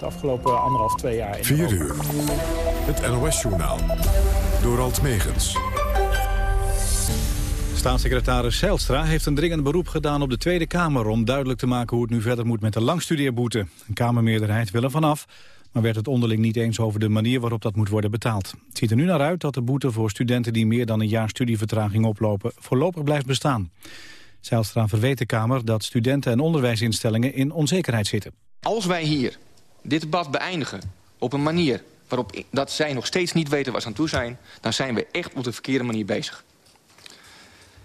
De afgelopen anderhalf, twee jaar. In 4 uur. Het NOS-journaal. Door Alt Megens. Staatssecretaris Zijlstra heeft een dringend beroep gedaan op de Tweede Kamer... om duidelijk te maken hoe het nu verder moet met de langstudeerboete. Een Kamermeerderheid wil er vanaf, maar werd het onderling niet eens over de manier waarop dat moet worden betaald. Het ziet er nu naar uit dat de boete voor studenten die meer dan een jaar studievertraging oplopen voorlopig blijft bestaan. Zijlstra verweet de Kamer dat studenten en onderwijsinstellingen in onzekerheid zitten. Als wij hier dit debat beëindigen op een manier waarop dat zij nog steeds niet weten waar ze aan toe zijn... dan zijn we echt op de verkeerde manier bezig.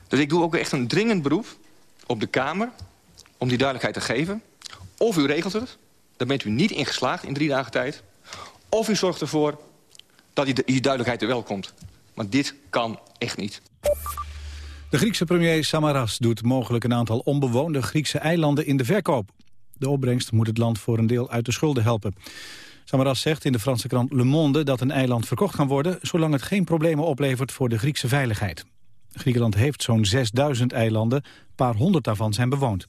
Dus ik doe ook echt een dringend beroep op de Kamer om die duidelijkheid te geven. Of u regelt het, daar bent u niet in geslaagd in drie dagen tijd. Of u zorgt ervoor dat die, die duidelijkheid er wel komt. Want dit kan echt niet. De Griekse premier Samaras doet mogelijk een aantal onbewoonde Griekse eilanden in de verkoop. De opbrengst moet het land voor een deel uit de schulden helpen. Samaras zegt in de Franse krant Le Monde dat een eiland verkocht kan worden... zolang het geen problemen oplevert voor de Griekse veiligheid. Griekenland heeft zo'n 6000 eilanden, een paar honderd daarvan zijn bewoond.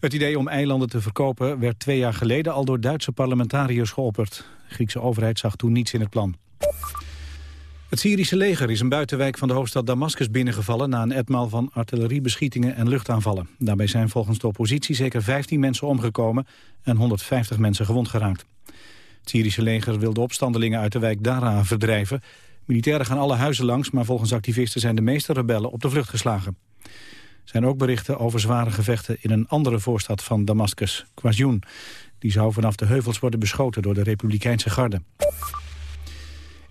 Het idee om eilanden te verkopen werd twee jaar geleden al door Duitse parlementariërs geopperd. De Griekse overheid zag toen niets in het plan. Het Syrische leger is een buitenwijk van de hoofdstad Damascus binnengevallen... na een etmaal van artilleriebeschietingen en luchtaanvallen. Daarbij zijn volgens de oppositie zeker 15 mensen omgekomen... en 150 mensen gewond geraakt. Het Syrische leger wil de opstandelingen uit de wijk Dara verdrijven. Militairen gaan alle huizen langs... maar volgens activisten zijn de meeste rebellen op de vlucht geslagen. Er zijn ook berichten over zware gevechten in een andere voorstad van Damascus, Kwasjoen. Die zou vanaf de heuvels worden beschoten door de Republikeinse garde.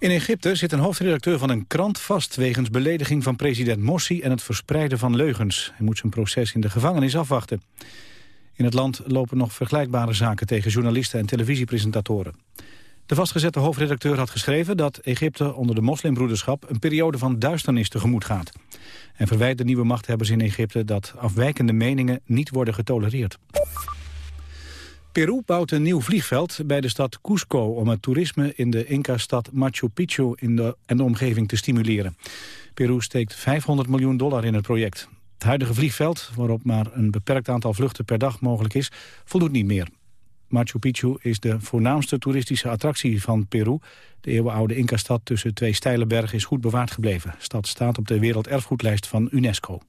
In Egypte zit een hoofdredacteur van een krant vast... wegens belediging van president Morsi en het verspreiden van leugens. Hij moet zijn proces in de gevangenis afwachten. In het land lopen nog vergelijkbare zaken tegen journalisten en televisiepresentatoren. De vastgezette hoofdredacteur had geschreven dat Egypte onder de moslimbroederschap een periode van duisternis tegemoet gaat. En verwijt de nieuwe machthebbers in Egypte dat afwijkende meningen niet worden getolereerd. Peru bouwt een nieuw vliegveld bij de stad Cusco... om het toerisme in de Inca-stad Machu Picchu in de, en de omgeving te stimuleren. Peru steekt 500 miljoen dollar in het project. Het huidige vliegveld, waarop maar een beperkt aantal vluchten per dag mogelijk is... voldoet niet meer. Machu Picchu is de voornaamste toeristische attractie van Peru. De eeuwenoude Inca-stad tussen twee steile bergen is goed bewaard gebleven. De stad staat op de werelderfgoedlijst van UNESCO.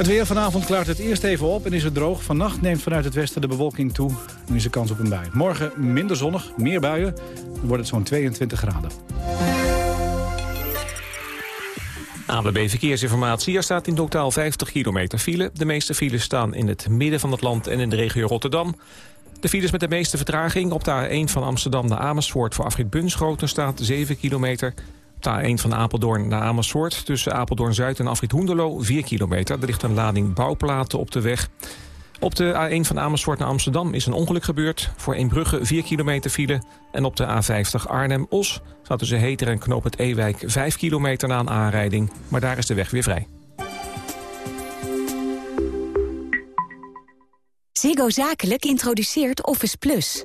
Het weer vanavond klaart het eerst even op en is het droog. Vannacht neemt vanuit het westen de bewolking toe. Nu is er kans op een bui. Morgen minder zonnig, meer buien. Dan wordt het zo'n 22 graden. ABB Verkeersinformatie. Er staat in totaal 50 kilometer file. De meeste files staan in het midden van het land en in de regio Rotterdam. De files met de meeste vertraging op de A1 van Amsterdam naar Amersfoort... voor afrit Bunschoten staat 7 kilometer. De A1 van Apeldoorn naar Amersfoort tussen Apeldoorn-Zuid en afrit Hoenderloo 4 kilometer. Er ligt een lading bouwplaten op de weg. Op de A1 van Amersfoort naar Amsterdam is een ongeluk gebeurd. Voor Eembrugge 4 kilometer file. En op de A50 Arnhem-Os staat tussen Heter en Knoop het Ewijk 5 kilometer na een aanrijding. Maar daar is de weg weer vrij. Ziggo Zakelijk introduceert Office Plus.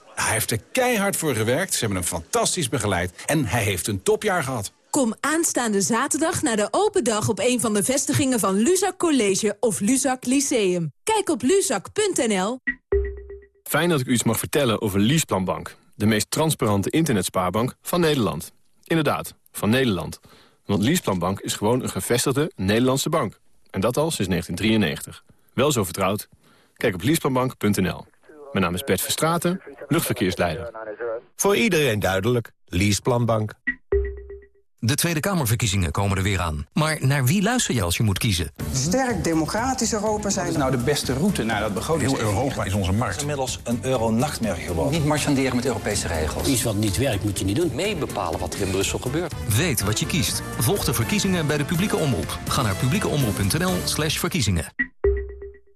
Hij heeft er keihard voor gewerkt, ze hebben hem fantastisch begeleid... en hij heeft een topjaar gehad. Kom aanstaande zaterdag naar de open dag op een van de vestigingen van Luzak College of Luzak Lyceum. Kijk op luzak.nl. Fijn dat ik u iets mag vertellen over Leaseplanbank. De meest transparante internetspaarbank van Nederland. Inderdaad, van Nederland. Want Leaseplanbank is gewoon een gevestigde Nederlandse bank. En dat al sinds 1993. Wel zo vertrouwd? Kijk op leaseplanbank.nl. Mijn naam is Bert Verstraten, luchtverkeersleider. Voor iedereen duidelijk. Leaseplanbank. De Tweede Kamerverkiezingen komen er weer aan. Maar naar wie luister je als je moet kiezen? Sterk democratisch Europa zijn. Wat is nou de beste route naar dat begroting? Heel Europa is onze markt. Het is inmiddels een euro-nachtmerrie geworden. Niet marchanderen met Europese regels. Iets wat niet werkt moet je niet doen. Mee bepalen wat er in Brussel gebeurt. Weet wat je kiest. Volg de verkiezingen bij de publieke omroep. Ga naar publiekeomroep.nl slash verkiezingen.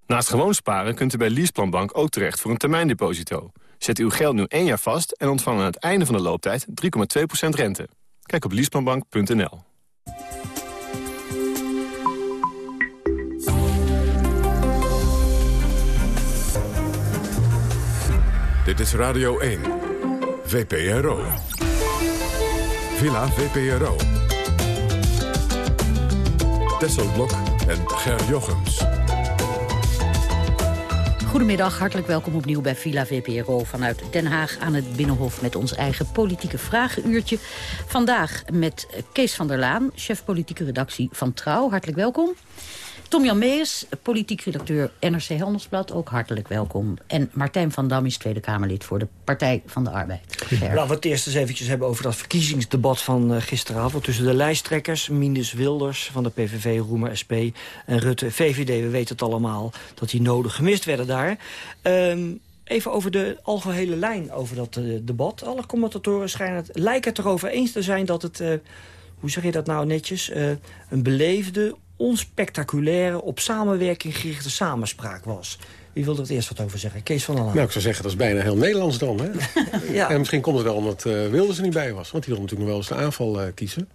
Naast gewoon sparen kunt u bij Leaseplanbank ook terecht voor een termijndeposito. Zet uw geld nu één jaar vast en ontvang aan het einde van de looptijd 3,2% rente. Kijk op leaseplanbank.nl. Dit is Radio 1. VPRO. Villa VPRO. Tesselblok en Ger Jochems. Goedemiddag, hartelijk welkom opnieuw bij Villa VPRO vanuit Den Haag aan het Binnenhof met ons eigen politieke vragenuurtje. Vandaag met Kees van der Laan, chef politieke redactie van Trouw. Hartelijk welkom. Tom-Jan Mees, politiek redacteur NRC Handelsblad, ook hartelijk welkom. En Martijn van Dam is Tweede Kamerlid voor de Partij van de Arbeid. Laten we het eerst eens eventjes hebben over dat verkiezingsdebat van uh, gisteravond... tussen de lijsttrekkers, Minus Wilders van de PVV, Roemer SP en Rutte. VVD, we weten het allemaal, dat die nodig gemist werden daar. Um, Even over de algehele lijn over dat uh, debat. Alle commentatoren schijnen het, lijken het erover eens te zijn dat het... Uh, hoe zeg je dat nou netjes? Uh, een beleefde, onspectaculaire, op samenwerking gerichte samenspraak was. Wie wil er het eerst wat over zeggen? Kees van der Laan. Nou, ik zou zeggen, dat is bijna heel Nederlands dan. Hè? ja. En misschien komt het wel omdat uh, Wilders er niet bij was. Want die wilde natuurlijk nog wel eens de aanval uh, kiezen.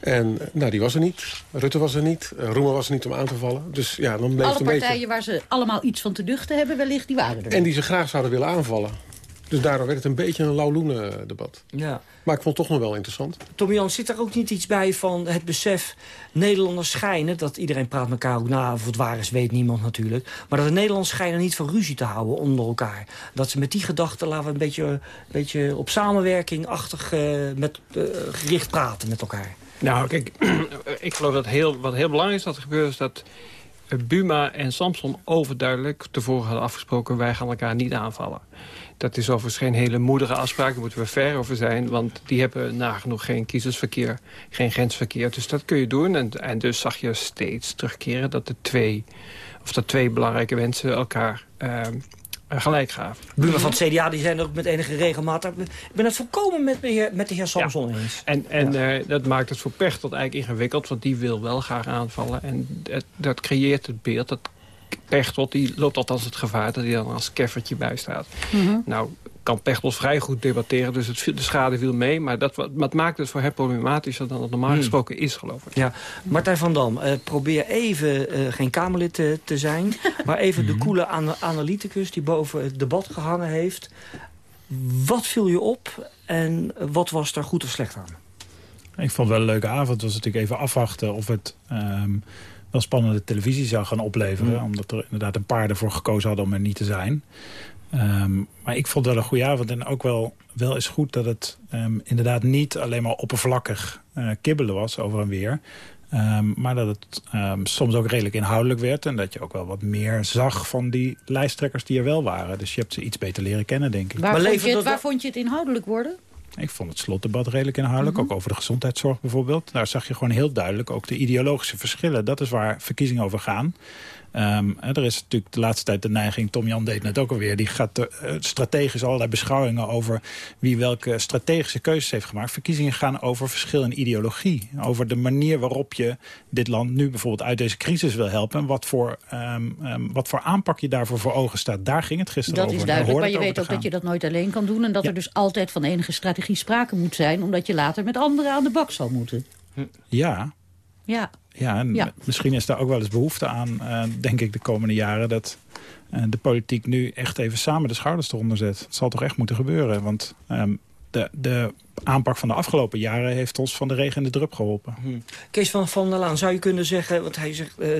En nou, die was er niet. Rutte was er niet. Uh, Roemer was er niet om aan te vallen. Dus ja, dan bleef Alle een partijen beetje... waar ze allemaal iets van te duchten hebben wellicht, die waren er. En die ze graag zouden willen aanvallen. Dus daardoor werd het een beetje een lauwloenen debat. Ja. Maar ik vond het toch nog wel interessant. Tom Jan, zit er ook niet iets bij van het besef... Nederlanders schijnen, dat iedereen praat elkaar ook na... of het waar is, weet niemand natuurlijk... maar dat de Nederlanders schijnen niet van ruzie te houden onder elkaar. Dat ze met die gedachten, laten we een beetje, een beetje op samenwerking-achtig... Uh, met, uh, gericht praten met elkaar. Nou, kijk, ik geloof dat heel, wat heel belangrijk is dat er gebeurt... is dat Buma en Samson overduidelijk tevoren hadden afgesproken... wij gaan elkaar niet aanvallen. Dat is overigens geen hele moedige afspraak, daar moeten we ver over zijn. Want die hebben nagenoeg geen kiezersverkeer, geen grensverkeer. Dus dat kun je doen. En, en dus zag je steeds terugkeren dat de twee, of dat twee belangrijke mensen elkaar uh, gelijk gaven. Buren van het CDA die zijn ook met enige regelmaat. Ik ben het volkomen met de heer, met de heer Samson ja. eens. En, en ja. uh, dat maakt het voor Pechtold eigenlijk ingewikkeld. Want die wil wel graag aanvallen. En dat, dat creëert het beeld dat Pechtold die loopt althans het gevaar dat hij dan als keffertje bij staat. Mm -hmm. Nou kan Pechtold vrij goed debatteren, dus het, de schade viel mee. Maar dat, wat maakt het voor hem problematischer dan het normaal gesproken is, geloof ik. Ja. Martijn van Dam, uh, probeer even uh, geen Kamerlid te, te zijn... maar even de koele an analyticus die boven het debat gehangen heeft. Wat viel je op en wat was er goed of slecht aan? Ik vond het wel een leuke avond. Het was natuurlijk even afwachten of het... Um, wel spannende televisie zou gaan opleveren. Mm. Omdat er inderdaad een paar ervoor gekozen hadden om er niet te zijn. Um, maar ik vond het wel een goede avond. En ook wel, wel is goed dat het um, inderdaad niet alleen maar oppervlakkig uh, kibbelen was over en weer. Um, maar dat het soms ook redelijk inhoudelijk werd. En dat je ook wel wat meer zag van die lijsttrekkers die er wel waren. Dus je hebt ze iets beter leren kennen, denk ik. Waar, maar vond, je het, waar vond je het inhoudelijk worden? Ik vond het slotdebat redelijk inhoudelijk, mm -hmm. ook over de gezondheidszorg bijvoorbeeld. Daar zag je gewoon heel duidelijk ook de ideologische verschillen. Dat is waar verkiezingen over gaan. Um, er is natuurlijk de laatste tijd de neiging, Tom Jan deed net ook alweer... die gaat uh, strategisch allerlei beschouwingen over wie welke strategische keuzes heeft gemaakt. Verkiezingen gaan over verschil in ideologie. Over de manier waarop je dit land nu bijvoorbeeld uit deze crisis wil helpen. En wat voor, um, um, wat voor aanpak je daarvoor voor ogen staat. Daar ging het gisteren dat over. Dat is duidelijk, maar je weet ook gaan. dat je dat nooit alleen kan doen. En dat ja. er dus altijd van enige strategie sprake moet zijn. Omdat je later met anderen aan de bak zal moeten. Ja, ja. Ja, en ja. misschien is daar ook wel eens behoefte aan, uh, denk ik, de komende jaren... dat uh, de politiek nu echt even samen de schouders eronder zet. Het zal toch echt moeten gebeuren, want um, de, de aanpak van de afgelopen jaren... heeft ons van de regen in de drup geholpen. Hmm. Kees van Van der Laan, zou je kunnen zeggen... want hij zegt, uh,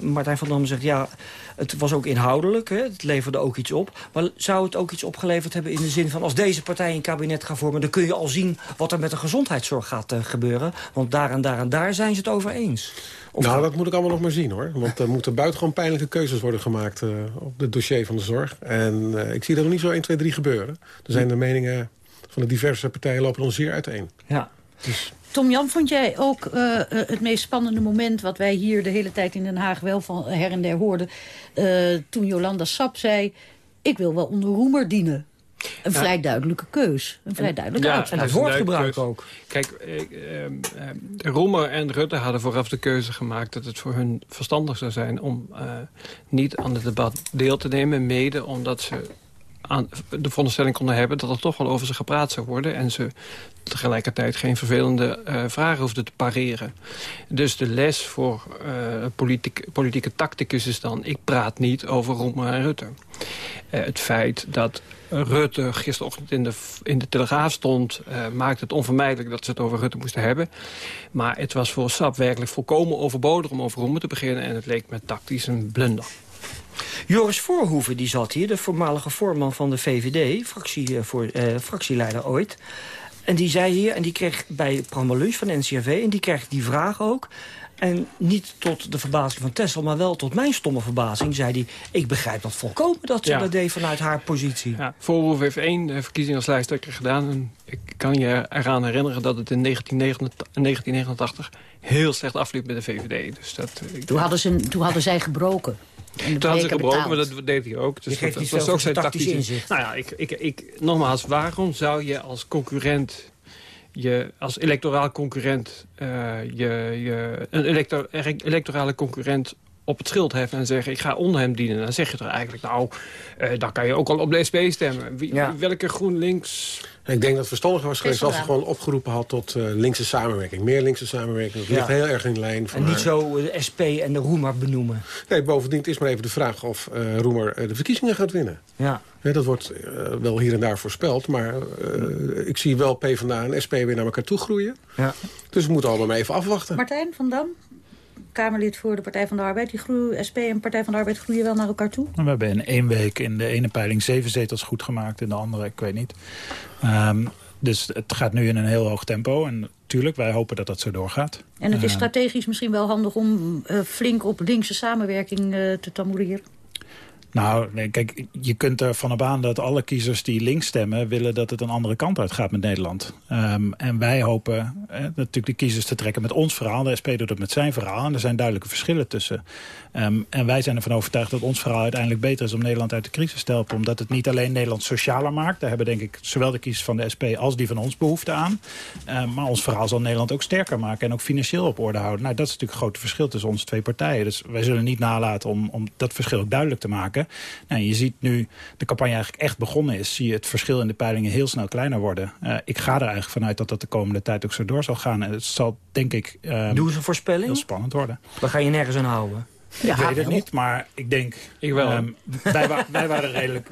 Martijn van Dam zegt... ja, het was ook inhoudelijk, hè, het leverde ook iets op. Maar zou het ook iets opgeleverd hebben in de zin van... als deze partij een kabinet gaan vormen... dan kun je al zien wat er met de gezondheidszorg gaat uh, gebeuren. Want daar en daar en daar zijn ze het over eens. Of nou, dat moet ik allemaal nog maar zien, hoor. Want er moeten buitengewoon pijnlijke keuzes worden gemaakt... Uh, op het dossier van de zorg. En uh, ik zie dat nog niet zo 1, 2, 3 gebeuren. Er zijn de meningen van de diverse partijen lopen dan zeer uiteen. Ja. Dus... Tom Jan, vond jij ook uh, het meest spannende moment... wat wij hier de hele tijd in Den Haag wel van her en der hoorden... Uh, toen Jolanda Sap zei... ik wil wel onder roemer dienen. Een ja. vrij duidelijke keus. Een vrij duidelijke ja, uitspraak. En het woordgebruik ook. Kijk, eh, eh, Roemer en Rutte hadden vooraf de keuze gemaakt... dat het voor hun verstandig zou zijn om uh, niet aan het debat deel te nemen. Mede omdat ze aan de veronderstelling konden hebben... dat er toch wel over ze gepraat zou worden... en ze tegelijkertijd geen vervelende uh, vragen hoefden te pareren. Dus de les voor politiek, politieke tacticus is dan... ik praat niet over Roemer en Rutte. Uh, het feit dat Rutte gisterochtend in de, in de Telegraaf stond... Maakte het onvermijdelijk dat ze het over Rutte moesten hebben. Maar het was voor SAP werkelijk volkomen overbodig om over Roemer te beginnen... en het leek me tactisch een blunder. Joris Voorhoeven die zat hier, de voormalige voorman van de VVD... Fractie, voor, uh, fractieleider ooit. En die zei hier, en die kreeg bij Prambalus van de NCRV... en die kreeg die vraag ook... En niet tot de verbazing van Tessel, maar wel tot mijn stomme verbazing... zei hij, ik begrijp dat volkomen dat ze ja. dat deed vanuit haar positie. Ja, Voorhoef heeft één verkiezing als lijsttrekker gedaan. En ik kan je eraan herinneren dat het in 1989 heel slecht afliep met de VVD. Dus dat, toen, hadden ze, toen hadden zij gebroken. Toen hadden ze gebroken, maar dat deed hij ook. Dus je geeft dat, dat was ook zijn tactisch inzicht. Nou ja, ik, ik, ik, nogmaals, waarom zou je als concurrent je als electoraal concurrent uh, je, je, een elector, electorale concurrent op het schild heffen en zeggen... ik ga onder hem dienen. Dan zeg je toch eigenlijk, nou, uh, dan kan je ook al op de SP stemmen. Wie, ja. Welke GroenLinks... Ik denk dat het verstandiger was geweest als ze gewoon opgeroepen had tot uh, linkse samenwerking. Meer linkse samenwerking. Dat ligt heel erg in lijn van En niet zo de SP en de Roemer benoemen. Nee, bovendien is maar even de vraag of uh, Roemer de verkiezingen gaat winnen. Ja. Ja, dat wordt uh, wel hier en daar voorspeld. Maar uh, ik zie wel PvdA en SP weer naar elkaar toe groeien. Ja. Dus we moeten allemaal maar even afwachten. Martijn van Dam, Kamerlid voor de Partij van de Arbeid. Die groeien, SP en Partij van de Arbeid groeien wel naar elkaar toe? We hebben in één week in de ene peiling zeven zetels goed gemaakt. In de andere, ik weet niet. Um, dus het gaat nu in een heel hoog tempo. En natuurlijk, wij hopen dat dat zo doorgaat. En het is strategisch misschien wel handig om uh, flink op linkse samenwerking uh, te tamoerieren? Nou, kijk, je kunt ervan op aan dat alle kiezers die links stemmen... willen dat het een andere kant uit gaat met Nederland. Um, en wij hopen eh, natuurlijk de kiezers te trekken met ons verhaal. De SP doet het met zijn verhaal. En er zijn duidelijke verschillen tussen. Um, en wij zijn ervan overtuigd dat ons verhaal uiteindelijk beter is... om Nederland uit de crisis te helpen. Omdat het niet alleen Nederland socialer maakt. Daar hebben denk ik zowel de kiezers van de SP als die van ons behoefte aan. Um, maar ons verhaal zal Nederland ook sterker maken... en ook financieel op orde houden. Nou, dat is natuurlijk een groot verschil tussen onze twee partijen. Dus wij zullen niet nalaten om, om dat verschil ook duidelijk te maken. Nou, je ziet nu de campagne eigenlijk echt begonnen is... zie je het verschil in de peilingen heel snel kleiner worden. Uh, ik ga er eigenlijk vanuit dat dat de komende tijd ook zo door zal gaan. En het zal, denk ik, um, Doe eens een voorspelling. heel spannend worden. Dan ga je nergens aan houden. Ja, ik weet het niet, maar ik denk... Ik wel. Um, wij, wa wij, waren redelijk...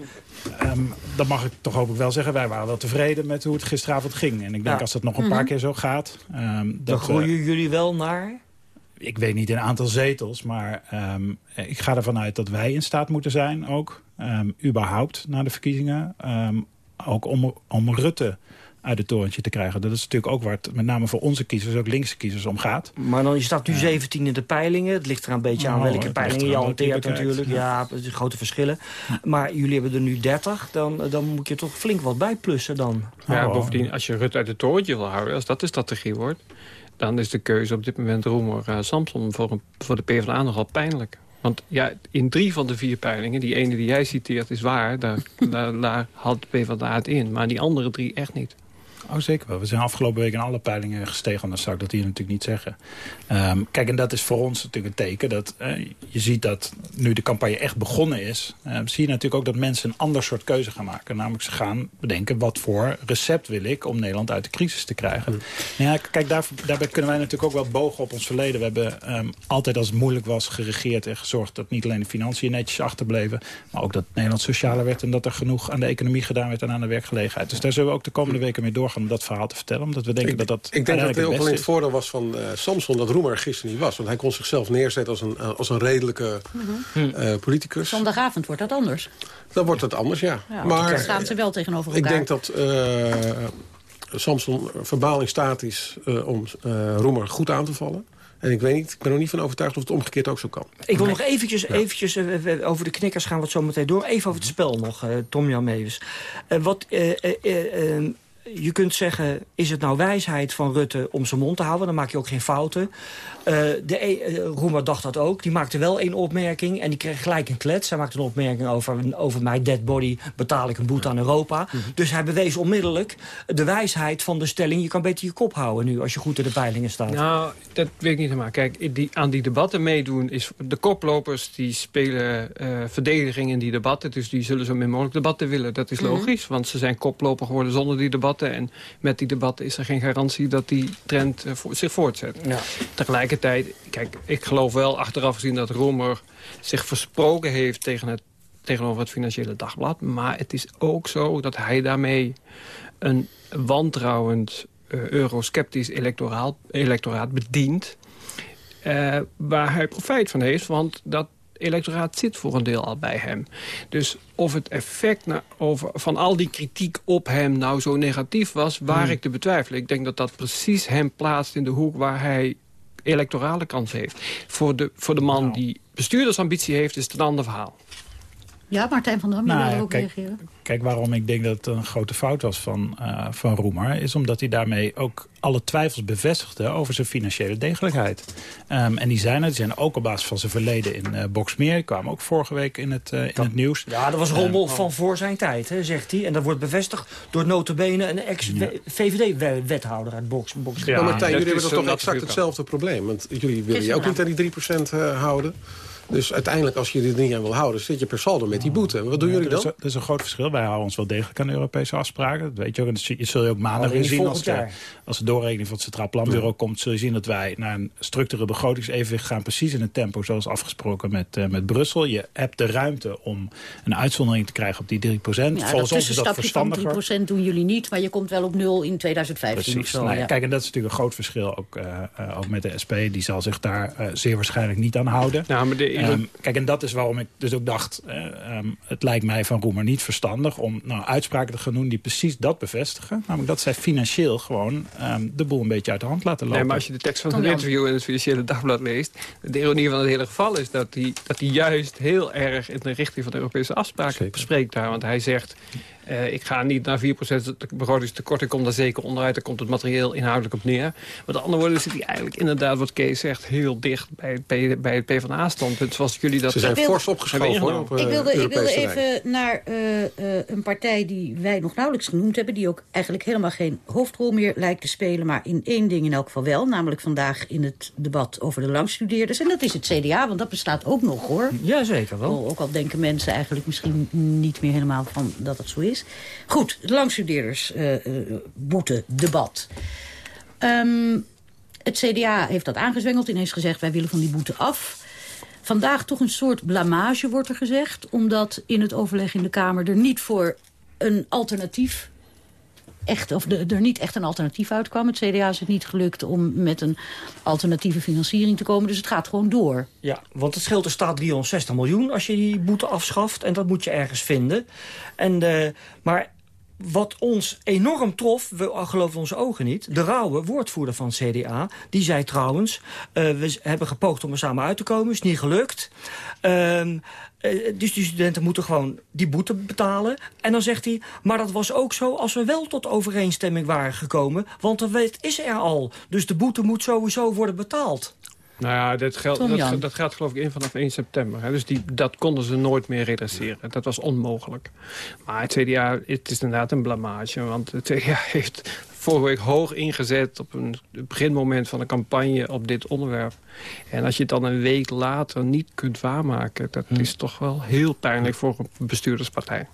Um, dat mag ik toch hoop ik wel zeggen. Wij waren wel tevreden met hoe het gisteravond ging. En ik denk ja. als dat nog een paar mm -hmm. keer zo gaat... Um, Dan groeien uh, jullie wel naar... Ik weet niet in aantal zetels, maar um, ik ga ervan uit dat wij in staat moeten zijn ook, um, überhaupt na de verkiezingen, um, ook om, om Rutte uit het torentje te krijgen. Dat is natuurlijk ook waar het met name voor onze kiezers, ook linkse kiezers, om gaat. Maar dan, je staat nu 17 in de peilingen. Het ligt er een beetje aan oh, welke peilingen je hanteert natuurlijk. Ja, ja grote verschillen. Maar jullie hebben er nu 30. Dan, dan moet je toch flink wat bijplussen dan. Ja, oh. bovendien, als je Rutte uit het torentje wil houden, als dat de strategie wordt dan is de keuze op dit moment Roemer uh, Samson voor, een, voor de PvdA nogal pijnlijk. Want ja, in drie van de vier peilingen, die ene die jij citeert is waar... daar, daar, daar had PvdA het in, maar die andere drie echt niet. Oh, zeker wel. We zijn afgelopen week in alle peilingen gestegen. Dan zou ik dat hier natuurlijk niet zeggen. Um, kijk, en dat is voor ons natuurlijk een teken. Dat uh, je ziet dat nu de campagne echt begonnen is... Uh, zie je natuurlijk ook dat mensen een ander soort keuze gaan maken. Namelijk ze gaan bedenken wat voor recept wil ik... om Nederland uit de crisis te krijgen. Mm. Ja, kijk, daar, daarbij kunnen wij natuurlijk ook wel bogen op ons verleden. We hebben um, altijd als het moeilijk was geregeerd en gezorgd... dat niet alleen de financiën netjes achterbleven... maar ook dat Nederland socialer werd... en dat er genoeg aan de economie gedaan werd en aan de werkgelegenheid. Dus daar zullen we ook de komende weken mee doorgaan om dat verhaal te vertellen. Omdat we denken ik, dat dat Ik denk dat het ook wel in het voordeel was van uh, Samson dat Roemer gisteren niet was. Want hij kon zichzelf neerzetten als een, uh, als een redelijke -hmm. uh, politicus. Zondagavond wordt dat anders. Dan wordt het anders, ja. ja maar dan staan ze wel tegenover elkaar. Ik denk dat Samson verbaal in staat is om Roemer goed aan te vallen. En ik weet niet, ik ben er niet van overtuigd of het omgekeerd ook zo kan. Ik wil nog eventjes, ja. eventjes uh, over de knikkers gaan we het zo meteen door. Even over het spel nog, uh, Tom Jan Meeuwis. Uh, wat je kunt zeggen, is het nou wijsheid van Rutte om zijn mond te houden? Dan maak je ook geen fouten. Uh, de uh, Roemer dacht dat ook. Die maakte wel één opmerking en die kreeg gelijk een klets. Hij maakte een opmerking over, over mijn dead body betaal ik een boete aan Europa. Mhm. Dus hij bewees onmiddellijk de wijsheid van de stelling... je kan beter je kop houden nu als je goed in de peilingen staat. Nou, dat weet ik niet helemaal. Kijk, die, aan die debatten meedoen is... de koplopers die spelen uh, verdediging in die debatten. Dus die zullen zo min mogelijk debatten willen. Dat is mhm. logisch, want ze zijn koploper geworden zonder die debatten. En met die debatten is er geen garantie dat die trend zich voortzet. Ja. Tegelijk tegelijkertijd, kijk, ik geloof wel achteraf gezien dat Roemer zich versproken heeft tegen het, tegenover het Financiële Dagblad. Maar het is ook zo dat hij daarmee een wantrouwend uh, eurosceptisch electoraat bedient. Uh, waar hij profijt van heeft, want dat electoraat zit voor een deel al bij hem. Dus of het effect over, van al die kritiek op hem nou zo negatief was... waar hmm. ik te betwijfelen. Ik denk dat dat precies hem plaatst in de hoek waar hij electorale kans heeft. Voor de, voor de man nou. die bestuurdersambitie heeft, is het een ander verhaal. Ja, Martijn van Dam, nou, wil ook kijk, reageren. Kijk, waarom ik denk dat het een grote fout was van, uh, van Roemer... is omdat hij daarmee ook alle twijfels bevestigde over zijn financiële degelijkheid. Um, en die zijn er, die zijn ook op basis van zijn verleden in uh, Boksmeer. Die kwamen ook vorige week in het, uh, in het nieuws. Ja, dat was rommel um, van voor zijn tijd, hè, zegt hij. En dat wordt bevestigd door notabene een ex-VVD-wethouder uit Boks, Boksmeer. Ja, maar Martijn, jullie hebben toch exact hetzelfde probleem? Want jullie willen je ook niet aan die 3% houden... Dus uiteindelijk, als je er niet aan wil houden... zit je per saldo met die boete. Wat doen jullie dan? Dat is, een, groot verschil. Wij houden ons wel degelijk aan de Europese afspraken. Dat weet je ook. En dat zul je ook maandag weer zien. Als de, als de doorrekening van het Centraal Planbureau komt... zul je zien dat wij naar een structureel begrotingsevenwicht gaan. Precies in het tempo zoals afgesproken met, uh, met Brussel. Je hebt de ruimte om een uitzondering te krijgen op die 3 procent. Ja, Volgens ons is dat verstandiger. van 3 procent doen jullie niet. Maar je komt wel op nul in 2015 Precies. Zo, nou, ja. Kijk, en dat is natuurlijk een groot verschil ook, uh, uh, ook met de SP. Die zal zich daar zeer waarschijnlijk niet aan houden. Nou, maar de, um, kijk, en dat is waarom ik dus ook dacht... Eh, um, het lijkt mij van Roemer niet verstandig om nou, uitspraken te gaan doen... die precies dat bevestigen. Namelijk dat zij financieel gewoon um, de boel een beetje uit de hand laten lopen. Nee, maar als je de tekst van het interview in het Financiële Dagblad leest... de ironie van het hele geval is dat hij dat juist heel erg... in de richting van de Europese afspraken Zeker. spreekt daar. Want hij zegt... Uh, ik ga niet naar 4% begrotingstekort. Ik kom daar zeker onderuit. Daar komt het materieel inhoudelijk op neer. Met andere woorden zit hij eigenlijk inderdaad, wat Kees zegt... heel dicht bij het, bij het PvdA-standpunt. Zoals jullie dat... Ze zijn fors opgeschoven hoor, op, ik wilde, ik wilde even naar uh, uh, een partij die wij nog nauwelijks genoemd hebben... die ook eigenlijk helemaal geen hoofdrol meer lijkt te spelen... maar in één ding in elk geval wel. Namelijk vandaag in het debat over de langstudeerders. En dat is het CDA, want dat bestaat ook nog hoor. Jazeker wel. Ook al denken mensen eigenlijk misschien niet meer helemaal van dat het zo is. Goed, de langstudeerders uh, uh, boete, debat. Um, het CDA heeft dat aangezwengeld, ineens gezegd... wij willen van die boete af. Vandaag toch een soort blamage, wordt er gezegd... omdat in het overleg in de Kamer er niet voor een alternatief echt, of de, er niet echt een alternatief uitkwam. Het CDA is het niet gelukt om met een alternatieve financiering te komen. Dus het gaat gewoon door. Ja, want het scheelt er staat 360 miljoen als je die boete afschaft. En dat moet je ergens vinden. En, uh, maar wat ons enorm trof, we geloven onze ogen niet... de rauwe woordvoerder van CDA, die zei trouwens... Uh, we hebben gepoogd om er samen uit te komen, is niet gelukt. Uh, dus die studenten moeten gewoon die boete betalen. En dan zegt hij, maar dat was ook zo als we wel tot overeenstemming waren gekomen. Want de is er al. Dus de boete moet sowieso worden betaald. Nou ja, dat, geldt, dat, dat, gaat geloof ik in vanaf 1 september. Hè. Dus die, dat konden ze nooit meer redresseren. Dat was onmogelijk. Maar het CDA, het is inderdaad een blamage. Want het CDA heeft vorige week hoog ingezet op een beginmoment van een campagne op dit onderwerp. En als je het dan een week later niet kunt waarmaken... dat hm. is toch wel heel pijnlijk voor een bestuurderspartij.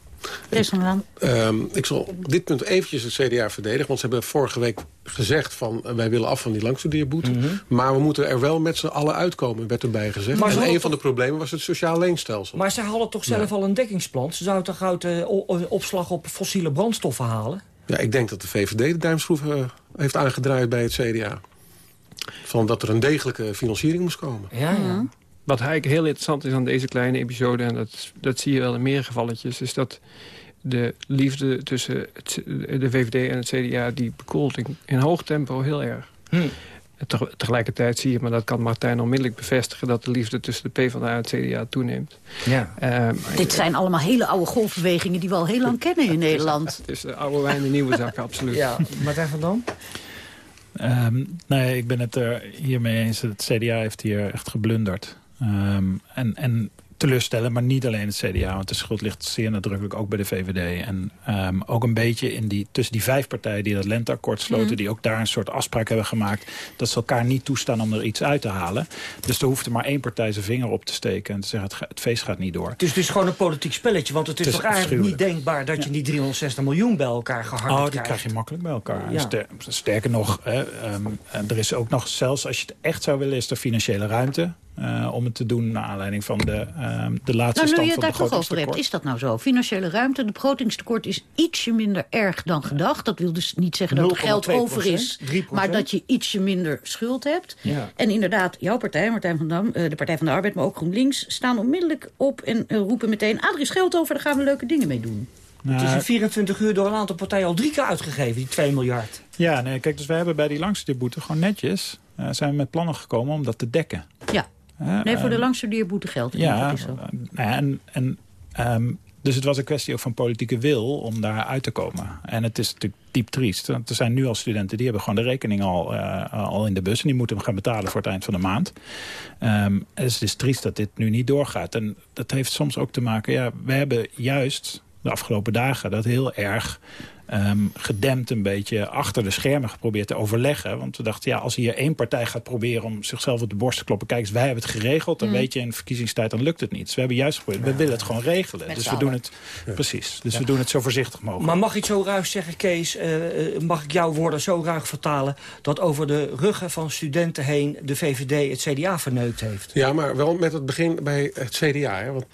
Um, ik zal op dit punt eventjes het CDA verdedigen. Want ze hebben vorige week gezegd van uh, wij willen af van die langstudeerboete. Mm -hmm. Maar we moeten er wel met z'n allen uitkomen, werd erbij gezegd. Maar en een van de problemen was het sociaal leenstelsel. Maar ze hadden toch zelf al een dekkingsplan? Ze zouden toch uit uh, opslag op fossiele brandstoffen halen? Ja, ik denk dat de VVD de duimschroef uh, heeft aangedraaid bij het CDA. Van dat er een degelijke financiering moest komen. Ja, ja. Wat eigenlijk heel interessant is aan deze kleine episode... en dat, dat zie je wel in meer gevalletjes... is dat de liefde tussen het, de VVD en het CDA... die bekoelt in, in hoog tempo heel erg. Hm. tegelijkertijd zie je, maar dat kan Martijn onmiddellijk bevestigen... dat de liefde tussen de PvdA en het CDA toeneemt. Ja. Uh, Dit zijn allemaal hele oude golfbewegingen die we al heel lang kennen in Nederland. Het is de oude wijn de nieuwe zak, absoluut. Ja, Martijn van Dam? Um, nee, ik ben het er hiermee eens. Het CDA heeft hier echt geblunderd. Um, en, en teleurstellen, maar niet alleen het CDA. Want de schuld ligt zeer nadrukkelijk ook bij de VVD. En um, ook een beetje in die, tussen die vijf partijen die dat lenteakkoord sloten... Mhm. die ook daar een soort afspraak hebben gemaakt... dat ze elkaar niet toestaan om er iets uit te halen. Dus er hoeft er maar één partij zijn vinger op te steken... en te zeggen, het, het feest gaat niet door. Dus het is gewoon een politiek spelletje. Want het is, toch eigenlijk niet denkbaar dat je die 360 miljoen bij elkaar gehad Oh, die krijg je makkelijk bij elkaar. Ja. Sterker nog, hè, um, er is ook nog, zelfs als je het echt zou willen... is er financiële ruimte. Uh, om het te doen naar aanleiding van de, uh, de laatste nou, stand van het daar toch over hebt, is dat nou zo? Financiële ruimte, de begrotingstekort is ietsje minder erg dan gedacht. Dat wil dus niet zeggen dat er geld over is, maar dat je ietsje minder schuld hebt. Ja. En inderdaad, jouw partij, Martijn van Dam, uh, de Partij van de Arbeid, maar ook GroenLinks... staan onmiddellijk op en roepen meteen, ah, er is geld over, daar gaan we leuke dingen mee doen. Nou, het is in 24 uur door een aantal partijen al drie keer uitgegeven, die 2 miljard. Ja, nee, kijk, dus wij hebben bij die langstudeerboete gewoon netjes... zijn we met plannen gekomen om dat te dekken. Ja nee, voor de ehm, langstudeerboete geldt Ja, en, en um, dus het was een kwestie ook van politieke wil om daar uit te komen. En het is natuurlijk diep triest. Want er zijn nu al studenten die hebben gewoon de rekening al, uh, al in de bus. En die moeten hem gaan betalen voor het eind van de maand. Um, dus het is triest dat dit nu niet doorgaat. En dat heeft soms ook te maken... Ja, we hebben juist de afgelopen dagen dat heel erg um, gedempt een beetje achter de schermen geprobeerd te overleggen. Want we dachten, ja, als hier één partij gaat proberen om zichzelf op de borst te kloppen... kijk eens, wij hebben het geregeld, dan mm. weet je in verkiezingstijd, dan lukt het niet. Dus we hebben juist geprobeerd, we willen het gewoon regelen. dus we doen het, precies, dus we doen het zo voorzichtig mogelijk. Maar mag ik zo ruig zeggen, Kees, uh, mag ik jouw woorden zo ruig vertalen... dat over de ruggen van studenten heen de VVD het CDA verneukt heeft? Ja, maar wel met het begin bij het CDA, hè, want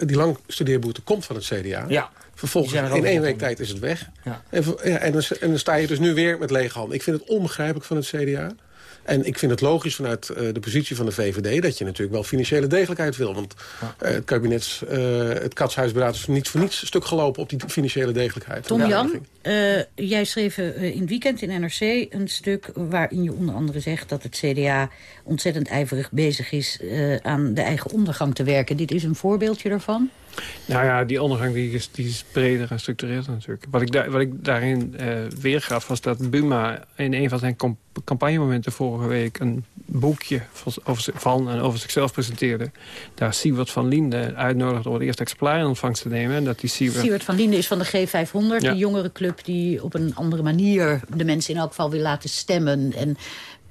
die lang studeerboete komt van het CDA. Ja. Vervolgens in één week tijd is het weg. Ja. En, ja, en, dan, en, dan, sta je dus nu weer met lege handen. Ik vind het onbegrijpelijk van het CDA. En ik vind het logisch vanuit uh, de positie van de VVD... dat je natuurlijk wel financiële degelijkheid wil. Want uh, het kabinet, uh, het katshuisberaad is niet voor niets stuk gelopen... op die financiële degelijkheid. Tom Jan, jij schreef in het weekend in NRC een stuk... waarin je onder andere zegt dat het CDA ontzettend ijverig bezig is... aan de eigen ondergang te werken. Dit is een voorbeeldje daarvan? Nou ja, die ondergang die is, die is breder en structureerder natuurlijk. Wat ik, daar, wat ik daarin uh, weergaf was dat Buma in een van zijn campagnemomenten vorige week... een boekje over, van en over zichzelf presenteerde. Daar Siewert van Liende uitnodigde om het eerste exemplaar in ontvangst te nemen. En dat die Siewert... Siewert van Liende is van de G500, ja. die club die op een andere manier de mensen in elk geval wil laten stemmen... En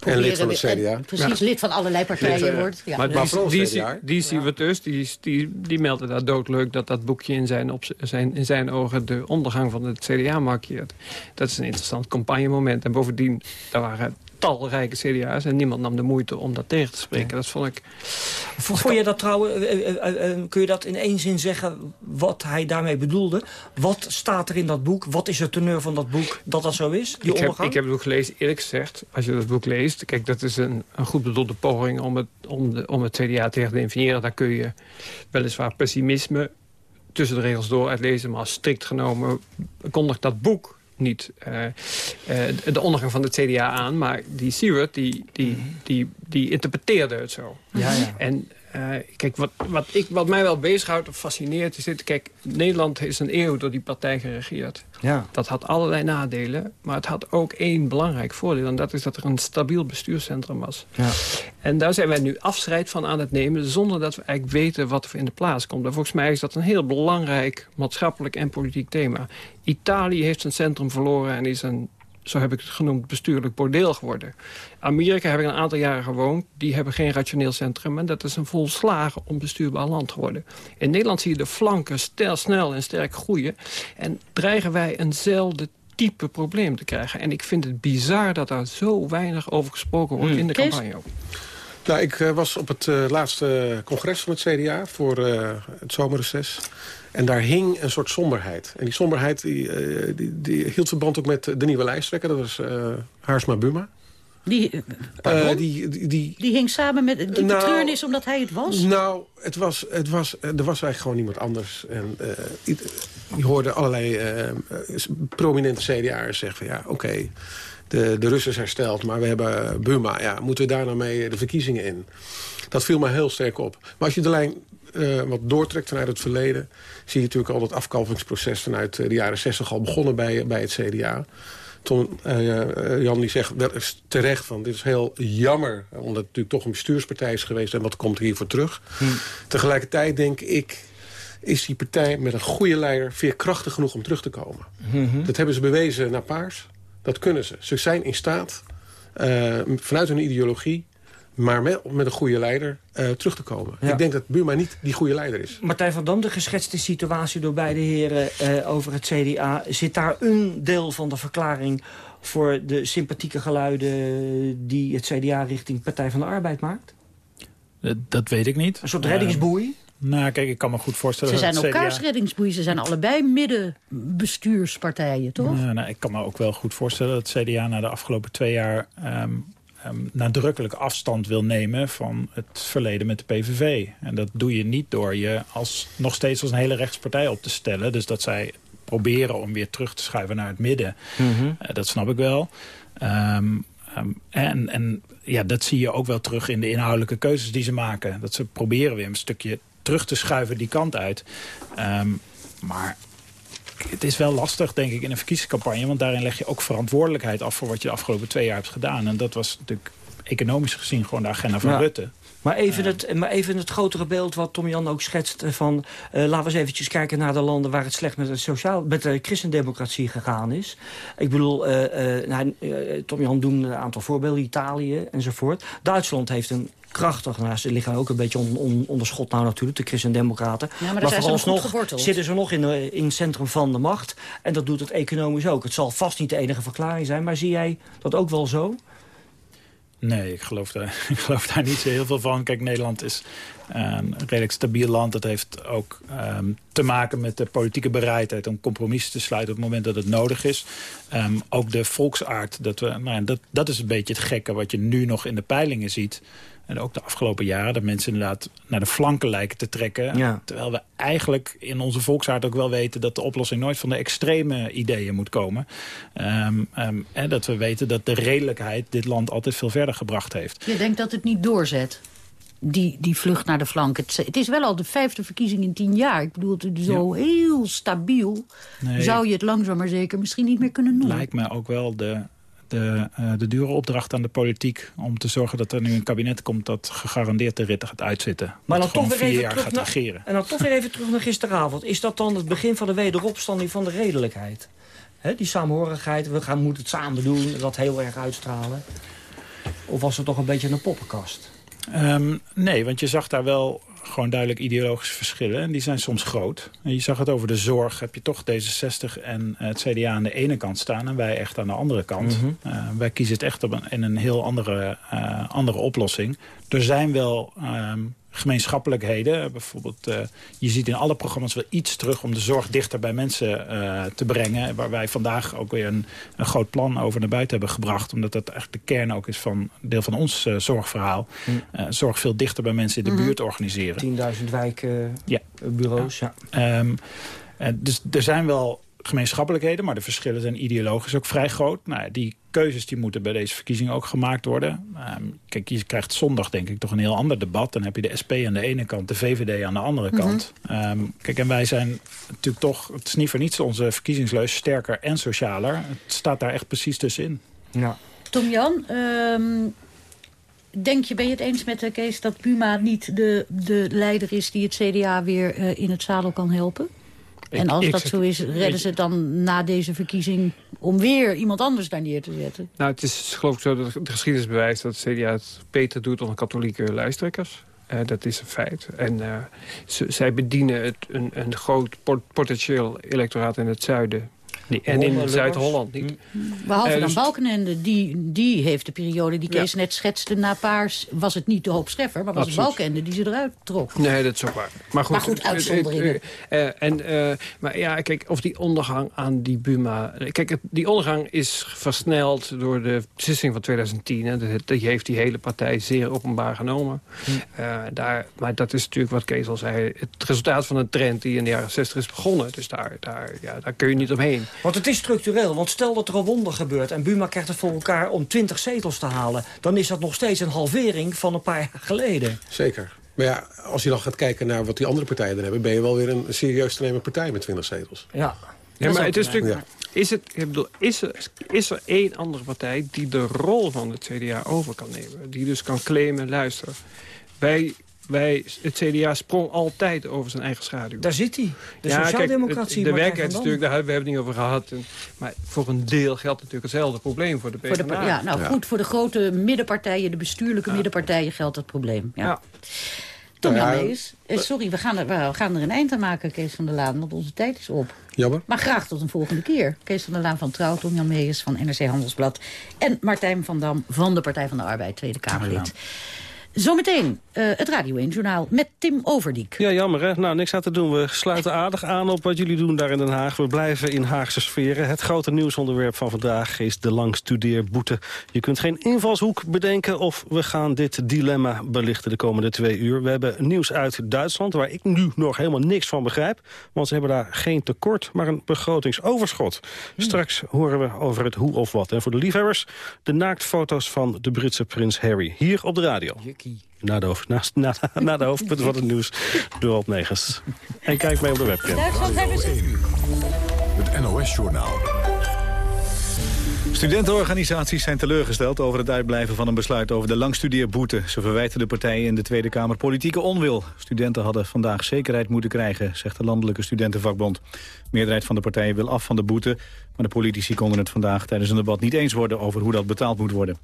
en lid van het CDA. precies, lid van allerlei partijen wordt. Ja. Maar, maar die, die, die zien we dus, die, die, die meldde daar doodleuk... dat dat boekje in zijn, op zijn, in zijn ogen de ondergang van het CDA markeert. Dat is een interessant campagnemoment. En bovendien, daar waren talrijke CDA's en niemand nam de moeite om dat tegen te spreken. Dat vond ik... Vond je dat trouwens, eh, eh, eh, kun je dat in één zin zeggen wat hij daarmee bedoelde? Wat staat er in dat boek? Wat is het teneur van dat boek dat dat zo is? Die ik, heb, ik heb het boek gelezen, eerlijk gezegd, als je dat boek leest... kijk, dat is een, een goed bedoelde poging om het, om, de, om het CDA te definiëren. Daar kun je weliswaar pessimisme tussen de regels door uitlezen... maar strikt genomen kondigt dat boek niet uh, uh, de ondergang van het CDA aan. Maar die Seward, die, die, mhm. die, die interpreteerde het zo. Ja, ja. En uh, kijk, wat, wat, ik, wat mij wel bezighoudt of fascineert is dit. Kijk, Nederland is een eeuw door die partij geregeerd. Ja. Dat had allerlei nadelen, maar het had ook één belangrijk voordeel. En dat is dat er een stabiel bestuurscentrum was. Ja. En daar zijn wij nu afscheid van aan het nemen... zonder dat we eigenlijk weten wat er in de plaats komt. En volgens mij is dat een heel belangrijk maatschappelijk en politiek thema. Italië heeft zijn centrum verloren en is een zo heb ik het genoemd, bestuurlijk bordeel geworden. Amerika heb ik een aantal jaren gewoond. Die hebben geen rationeel centrum. En dat is een volslagen onbestuurbaar land geworden. In Nederland zie je de flanken stel, snel en sterk groeien. En dreigen wij eenzelfde type probleem te krijgen. En ik vind het bizar dat daar zo weinig over gesproken wordt hmm. in de campagne. Nou, ik uh, was op het uh, laatste congres van het CDA voor uh, het zomerreces. En daar hing een soort somberheid. En die somberheid die, uh, die, die, hield verband ook met de nieuwe lijsttrekker. Dat was uh, Haarsma Buma. Die, uh, die, die, die, die, hing samen met die nou, treurnis omdat hij het was? Nou, het was, het was, er was eigenlijk gewoon niemand anders. En je hoorde allerlei prominente CDA'ers zeggen van ja, oké... Okay, de, de Russen hersteld, maar we hebben Burma. Ja, moeten we daar nou mee de verkiezingen in? Dat viel me heel sterk op. Maar als je de lijn uh, wat doortrekt vanuit het verleden... zie je natuurlijk al dat afkalvingsproces vanuit de jaren 60 al begonnen bij, bij het CDA. Tom, uh, Jan die zegt wel eens terecht van dit is heel jammer... omdat het natuurlijk toch een bestuurspartij is geweest... en wat komt er hiervoor terug. Hm. Tegelijkertijd denk ik is die partij met een goede leider veerkrachtig genoeg om terug te komen. Mhm. Dat hebben ze bewezen naar Paars. Dat kunnen ze. Ze zijn in staat uh, vanuit hun ideologie maar met, met een goede leider uh, terug te komen. Ik denk dat Buma niet die goede leider is. Martijn van Dam, de geschetste situatie door beide heren uh, over het CDA... zit daar een deel van de verklaring voor de sympathieke geluiden... die het CDA richting Partij van de Arbeid maakt? Dat weet ik niet. Een soort reddingsboei? Nou, kijk, ik kan me goed voorstellen... Ze zijn elkaars reddingsboeien. Ze zijn allebei middenbestuurspartijen, toch? Nou, nou, ik kan me ook wel goed voorstellen dat het CDA na de afgelopen twee jaar... Um, um, nadrukkelijk afstand wil nemen van het verleden met de PVV. En dat doe je niet door je als, nog steeds als een hele rechtspartij op te stellen. Dus dat zij proberen om weer terug te schuiven naar het midden. Mm -hmm. uh, dat snap ik wel. Um, Um, en, en ja, dat zie je ook wel terug in de inhoudelijke keuzes die ze maken. Dat ze proberen weer een stukje terug te schuiven die kant uit. Um, maar het is wel lastig, denk ik, in een verkiezingscampagne. Want daarin leg je ook verantwoordelijkheid af voor wat je de afgelopen twee jaar hebt gedaan. En dat was natuurlijk economisch gezien gewoon de agenda van Rutte. Maar even, het, maar even het grotere beeld wat Tom Jan ook schetst van... Uh, laten we eens eventjes kijken naar de landen waar het slecht met, het sociaal, met de christendemocratie gegaan is. Ik bedoel, uh, uh, nou, Tom Jan doen een aantal voorbeelden, Italië enzovoort. Duitsland heeft een krachtig. Nou, ze liggen ook een beetje on, on, onder schot nou natuurlijk, de christendemocraten. Ja, maar, maar vooralsnog zitten ze nog in, de, in het centrum van de macht. En dat doet het economisch ook. Het zal vast niet de enige verklaring zijn, maar zie jij dat ook wel zo? Nee, ik geloof, daar, ik geloof daar niet zo heel veel van. Kijk, Nederland is een redelijk stabiel land. Dat heeft ook um, te maken met de politieke bereidheid om compromissen te sluiten op het moment dat het nodig is. Um, ook de volksaard, dat, we, nou, dat, dat is een beetje het gekke wat je nu nog in de peilingen ziet. En ook de afgelopen jaren, dat mensen inderdaad naar de flanken lijken te trekken. Terwijl we eigenlijk in onze volksaard ook wel weten... dat de oplossing nooit van de extreme ideeën moet komen. Um, um, en dat we weten dat de redelijkheid dit land altijd veel verder gebracht heeft. Je denkt dat het niet doorzet? Die, die vlucht naar de flanken. Het, is wel al de vijfde verkiezing in tien jaar. Ik bedoel, het is zo heel stabiel. Nee. Zou je het langzaam maar zeker misschien niet meer kunnen noemen? Lijkt mij ook wel de de, uh, de dure opdracht aan de politiek... om te zorgen dat er nu een kabinet komt dat gegarandeerd de ritten gaat uitzitten. Maar dan toch weer even jaar gaat naar, regeren. En dan toch weer even terug naar gisteravond. Is dat dan het begin van de wederopstanding van de redelijkheid? He, die saamhorigheid, we gaan, moeten het samen doen, dat heel erg uitstralen. Of was het toch een beetje een poppenkast? Um, nee, want je zag daar wel gewoon duidelijk ideologische verschillen. En die zijn soms groot. En je zag het over de zorg. Heb je toch D66 en het CDA aan de ene kant staan... en wij echt aan de andere kant. Mm -hmm. uh, wij kiezen het echt op een, in een heel andere, uh, andere oplossing. Er zijn wel um, gemeenschappelijkheden. Bijvoorbeeld, uh, je ziet in alle programma's wel iets terug... om de zorg dichter bij mensen uh, te brengen. Waar wij vandaag ook weer een, een, groot plan over naar buiten hebben gebracht. Omdat dat echt de kern ook is van deel van ons uh, zorgverhaal. Mm. zorg veel dichter bij mensen in de mm -hmm. buurt organiseren. 10.000 wijkbureaus. Ja. ja. Um, dus er zijn wel gemeenschappelijkheden, maar de verschillen zijn ideologisch ook vrij groot. Nou, die keuzes die moeten bij deze verkiezingen ook gemaakt worden. Um, kijk, je krijgt zondag denk ik toch een heel ander debat. Dan heb je de SP aan de ene kant, de VVD aan de andere mm -hmm. kant. Um, kijk, en wij zijn natuurlijk toch, het is niet voor niets onze verkiezingsleus, sterker en socialer. Het staat daar echt precies tussenin. Ja. Tom Jan, um, denk je, ben je het eens met de Kees dat Puma niet de, de leider is die het CDA weer uh, in het zadel kan helpen? En als dat zo is, redden ze dan na deze verkiezing... om weer iemand anders daar neer te zetten? Nou, het is geloof ik zo dat de geschiedenis bewijst... dat het CDA het beter doet dan katholieke lijsttrekkers. Uh, dat is een feit. En uh, ze, zij bedienen het, een, een groot potentieel electoraat in het zuiden Nee, en in Zuid-Holland niet. Behalve uh, dus dan Balkenende, die, die heeft de periode die Kees ja. net schetste na Paars... was het niet de hoop Scheffer, maar was Absoluut. het Balkenende die ze eruit trok. Nee, dat is ook waar. Maar goed, maar goed uitzonderingen. Uh, uh, en, maar ja, kijk, of die ondergang aan die Buma... Kijk, het, die ondergang is versneld door de beslissing van 2010. Hè. Die heeft die hele partij zeer openbaar genomen. Hm. daar, maar dat is natuurlijk wat Kees al zei... het resultaat van een trend die in de jaren 60 is begonnen. Dus daar, daar, ja, daar kun je niet omheen. Want het is structureel. Want stel dat er een wonder gebeurt... en Buma krijgt het voor elkaar om 20 zetels te halen... dan is dat nog steeds een halvering van een paar jaar geleden. Zeker. Maar ja, als je dan gaat kijken naar wat die andere partijen dan hebben... ben je wel weer een serieus te nemen partij met 20 zetels. Ja. Ja, maar het is natuurlijk... Is, het, ik bedoel, is, er, is er één andere partij die de rol van het CDA over kan nemen? Die dus kan claimen, luisteren. Wij wij, het CDA sprong altijd over zijn eigen schaduw. Daar zit hij. De ja, sociaaldemocratie. de werkelijkheid is natuurlijk, daar hebben we het niet over gehad. maar voor een deel geldt natuurlijk hetzelfde probleem voor de PvdA. Voor de, ja, nou goed, voor de grote middenpartijen, de bestuurlijke middenpartijen geldt het probleem. Ja. Tom ja, Mees. Eh, sorry, we gaan, er, we gaan er een eind aan maken, Kees van der Laan, want onze tijd is op. Jammer. Maar graag tot een volgende keer. Kees van der Laan van Trouw, Tom Jan Mees van NRC Handelsblad... en Martijn van Dam van de Partij van de Arbeid, Tweede Kamerlid. Zometeen uh, het Radio 1-journaal met Tim Overdiek. Ja, jammer hè. Nou, niks aan te doen. We sluiten aardig aan op wat jullie doen daar in Den Haag. We blijven in Haagse sferen. Het grote nieuwsonderwerp van vandaag is de langstudeerboete. Je kunt geen invalshoek bedenken of we gaan dit dilemma belichten de komende twee uur. We hebben nieuws uit Duitsland, waar ik nu nog helemaal niks van begrijp. Want ze hebben daar geen tekort, maar een begrotingsoverschot. Straks horen we over het hoe of wat. En voor de liefhebbers, de naaktfoto's van de Britse prins Harry. Hier op de radio. Na de, hoofd, na, na, na de hoofdpunten van het nieuws door op negens. En kijk mee op de webcam. Duitsland hebben ze... Het NOS-journaal. Studentenorganisaties zijn teleurgesteld over het uitblijven van een besluit over de langstudeerboete. Ze verwijten de partijen in de Tweede Kamer politieke onwil. Studenten hadden vandaag zekerheid moeten krijgen, zegt de Landelijke Studentenvakbond. De meerderheid van de partijen wil af van de boete, maar de politici konden het vandaag tijdens een debat niet eens worden over hoe dat betaald moet worden.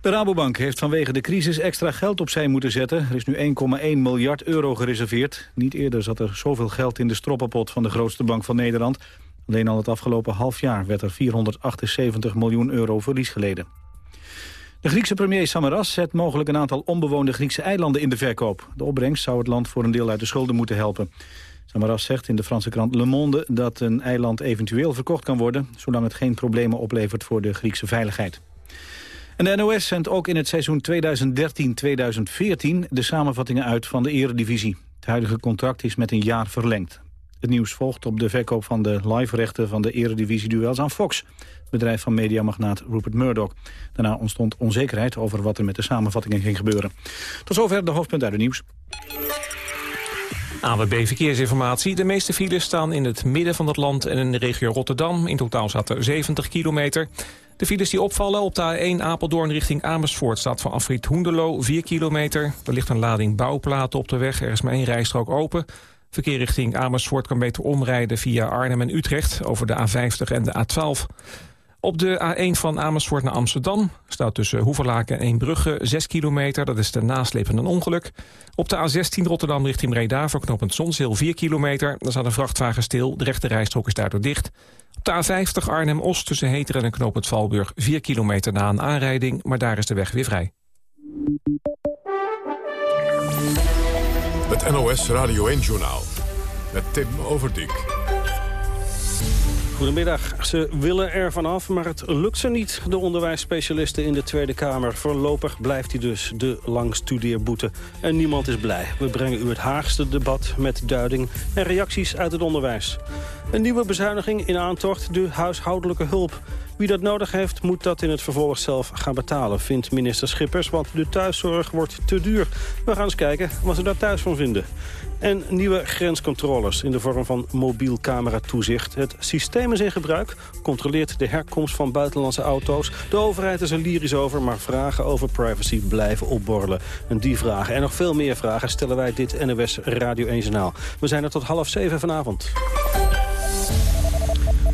De Rabobank heeft vanwege de crisis extra geld opzij moeten zetten. Er is nu 1,1 miljard euro gereserveerd. Niet eerder zat er zoveel geld in de stroppenpot van de grootste bank van Nederland. Alleen al het afgelopen half jaar werd er 478 miljoen euro verlies geleden. De Griekse premier Samaras zet mogelijk een aantal onbewoonde Griekse eilanden in de verkoop. De opbrengst zou het land voor een deel uit de schulden moeten helpen. Samaras zegt in de Franse krant Le Monde dat een eiland eventueel verkocht kan worden... zolang het geen problemen oplevert voor de Griekse veiligheid. En de NOS zendt ook in het seizoen 2013-2014 de samenvattingen uit van de eredivisie. Het huidige contract is met een jaar verlengd. Het nieuws volgt op de verkoop van de live-rechten van de eredivisie-duels aan Fox. Het bedrijf van mediamagnaat Rupert Murdoch. Daarna ontstond onzekerheid over wat er met de samenvattingen ging gebeuren. Tot zover de hoofdpunt uit het nieuws. AWB Verkeersinformatie. De meeste files staan in het midden van het land en in de regio Rotterdam. In totaal staat er 70 kilometer. De files die opvallen op de A1 Apeldoorn richting Amersfoort... staat van afrit Hoenderlo 4 kilometer. Er ligt een lading bouwplaten op de weg. Er is maar één rijstrook open. Verkeer richting Amersfoort kan beter omrijden via Arnhem en Utrecht... over de A50 en de A12. Op de A1 van Amersfoort naar Amsterdam staat tussen Hoeverlaken en Eembrugge 6 kilometer. Dat is de nasleep een ongeluk. Op de A16 Rotterdam richting Breda voor knooppunt Zonsheel 4 kilometer. Daar staat een vrachtwagen stil. De rechte rijstrook is daardoor dicht. Op de A50 Arnhem-Oost tussen Heteren en knooppunt Valburg 4 kilometer na een aanrijding. Maar daar is de weg weer vrij. NOS Radio 1-journaal met Tim Overdijk. Goedemiddag. Ze willen er vanaf, maar het lukt ze niet. De onderwijsspecialisten in de Tweede Kamer. Voorlopig blijft hij dus de langstudeerboete. En niemand is blij. We brengen u het Haagste debat met duiding en reacties uit het onderwijs. Een nieuwe bezuiniging in aantocht, de huishoudelijke hulp. Wie dat nodig heeft, moet dat in het vervolg zelf gaan betalen, vindt minister Schippers. Want de thuiszorg wordt te duur. We gaan eens kijken wat ze daar thuis van vinden. En nieuwe grenscontroles in de vorm van mobiel cameratoezicht. Het systeem is in gebruik, controleert de herkomst van buitenlandse auto's. De overheid is er lyrisch over, maar vragen over privacy blijven opborrelen. En die vragen en nog veel meer vragen stellen wij dit NOS Radio 1 Journaal. We zijn er tot half zeven vanavond.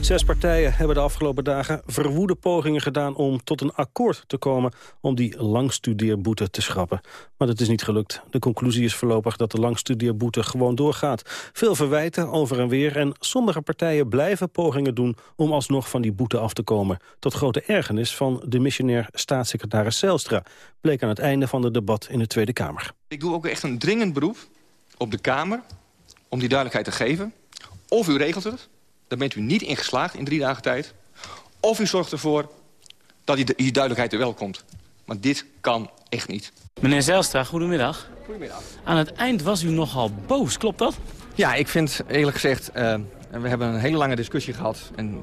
Zes partijen hebben de afgelopen dagen verwoede pogingen gedaan om tot een akkoord te komen om die langstudeerboete te schrappen. Maar dat is niet gelukt. De conclusie is voorlopig dat de langstudeerboete gewoon doorgaat. Veel verwijten over en weer en sommige partijen blijven pogingen doen om alsnog van die boete af te komen. Tot grote ergernis van de missionair staatssecretaris Zelstra, bleek aan het einde van het debat in de Tweede Kamer. Ik doe ook echt een dringend beroep op de Kamer om die duidelijkheid te geven. Of u regelt het, daar bent u niet in geslaagd in drie dagen tijd. Of u zorgt ervoor dat die, die duidelijkheid er wel komt. Maar dit kan echt niet. Meneer Zijlstra, goedemiddag. Goedemiddag. Aan het eind was u nogal boos, klopt dat? Ja, ik vind eerlijk gezegd... Uh, En we hebben een hele lange discussie gehad. En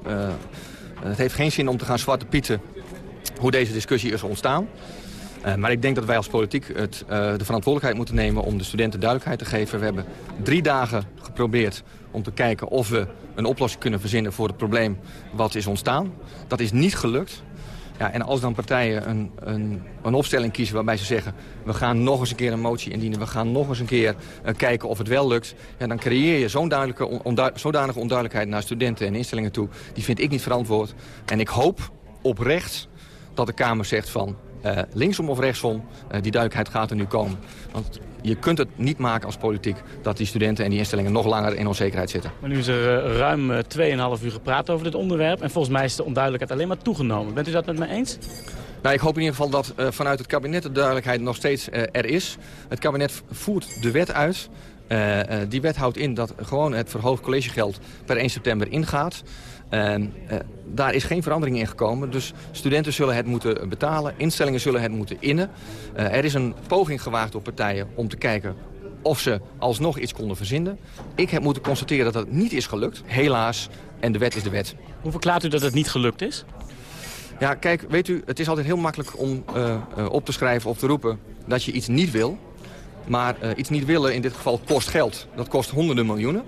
het heeft geen zin om te gaan zwarte pieten hoe deze discussie is ontstaan. Uh, maar ik denk dat wij als politiek het, uh, de verantwoordelijkheid moeten nemen om de studenten duidelijkheid te geven. We hebben drie dagen geprobeerd om te kijken of we een oplossing kunnen verzinnen voor het probleem wat is ontstaan. Dat is niet gelukt. Ja, en als dan partijen een, een, een, opstelling kiezen waarbij ze zeggen... we gaan nog eens een keer een motie indienen, we gaan nog eens een keer uh, kijken of het wel lukt... Ja, dan creëer je zo'n ondu zodanige onduidelijkheid naar studenten en instellingen toe. Die vind ik niet verantwoord. En ik hoop oprecht dat de Kamer zegt van uh, linksom of rechtsom, uh, die duidelijkheid gaat er nu komen. Want je kunt het niet maken als politiek dat die studenten en die instellingen nog langer in onzekerheid zitten. Maar nu is er uh, ruim 2,5 uur gepraat over dit onderwerp en volgens mij is de onduidelijkheid alleen maar toegenomen. Bent u dat met me eens? Nou, ik hoop in ieder geval dat uh, vanuit het kabinet de duidelijkheid nog steeds er is. Het kabinet voert de wet uit. Die wet houdt in dat gewoon het verhoogd collegegeld per 1 september ingaat. Uh, daar is geen verandering in gekomen. Dus studenten zullen het moeten betalen. Instellingen zullen het moeten innen. Uh, er is een poging gewaagd door partijen om te kijken of ze alsnog iets konden verzinnen. Ik heb moeten constateren dat dat niet is gelukt. Helaas. En de wet is de wet. Hoe verklaart u dat het niet gelukt is? Ja, kijk, weet u, het is altijd heel makkelijk om op te schrijven of te roepen dat je iets niet wil. Maar iets niet willen in dit geval kost geld. Dat kost honderden miljoenen.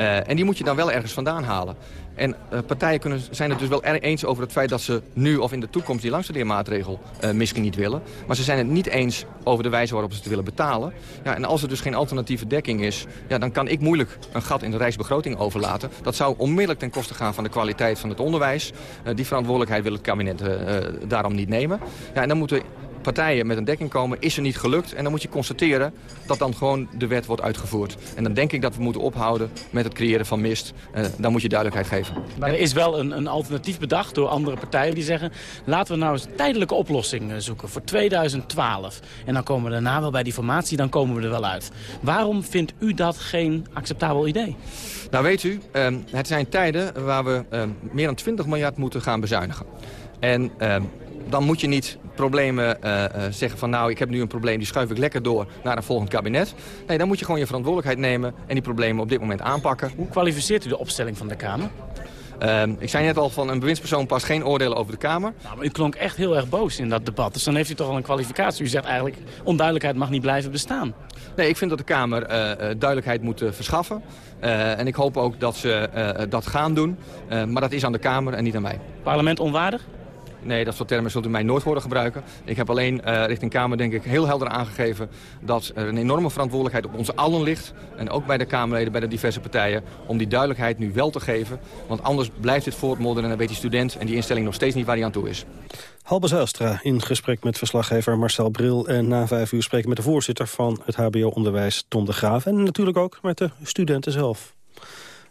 Uh, en die moet je dan wel ergens vandaan halen. En uh, partijen kunnen, zijn het dus wel eens over het feit dat ze nu of in de toekomst die langstudeermaatregel uh, misschien niet willen. Maar ze zijn het niet eens over de wijze waarop ze het willen betalen. Ja, en als er dus geen alternatieve dekking is, ja, dan kan ik moeilijk een gat in de rijksbegroting overlaten. Dat zou onmiddellijk ten koste gaan van de kwaliteit van het onderwijs. Die verantwoordelijkheid wil het kabinet daarom niet nemen. Ja, en dan moeten partijen met een dekking komen, is er niet gelukt. En dan moet je constateren dat dan gewoon de wet wordt uitgevoerd. En dan denk ik dat we moeten ophouden met het creëren van mist. Uh, dan moet je duidelijkheid geven. Maar er is wel een, een alternatief bedacht door andere partijen die zeggen... laten we nou eens een tijdelijke oplossing eh, zoeken voor 2012. En dan komen we daarna wel bij die formatie, dan komen we er wel uit. Waarom vindt u dat geen acceptabel idee? Nou weet u, uh, het zijn tijden waar we uh, meer dan 20 miljard moeten gaan bezuinigen. En dan moet je niet problemen uh, uh, zeggen van nou, ik heb nu een probleem, die schuif ik lekker door naar een volgend kabinet. Nee, dan moet je gewoon je verantwoordelijkheid nemen en die problemen op dit moment aanpakken. Hoe kwalificeert u de opstelling van de Kamer? Uh, ik zei net al van een bewindspersoon pas geen oordelen over de Kamer. Nou, maar u klonk echt heel erg boos in dat debat. Dus dan heeft u toch al een kwalificatie. U zegt eigenlijk onduidelijkheid mag niet blijven bestaan. Nee, ik vind dat de Kamer uh, duidelijkheid moet uh, verschaffen. en ik hoop ook dat ze dat gaan doen. maar dat is aan de Kamer en niet aan mij. Parlement onwaardig? Nee, dat soort termen zult u mij nooit horen gebruiken. Ik heb alleen uh, richting Kamer denk ik heel helder aangegeven... dat er een enorme verantwoordelijkheid op ons allen ligt... en ook bij de Kamerleden, bij de diverse partijen... om die duidelijkheid nu wel te geven. Want anders blijft dit voortmodderen en dan weet die student en die instelling nog steeds niet waar hij aan toe is. Halbe Zijlstra in gesprek met verslaggever Marcel Bril. En na vijf uur spreken met de voorzitter van het hbo-onderwijs Tom de Graaf. En natuurlijk ook met de studenten zelf.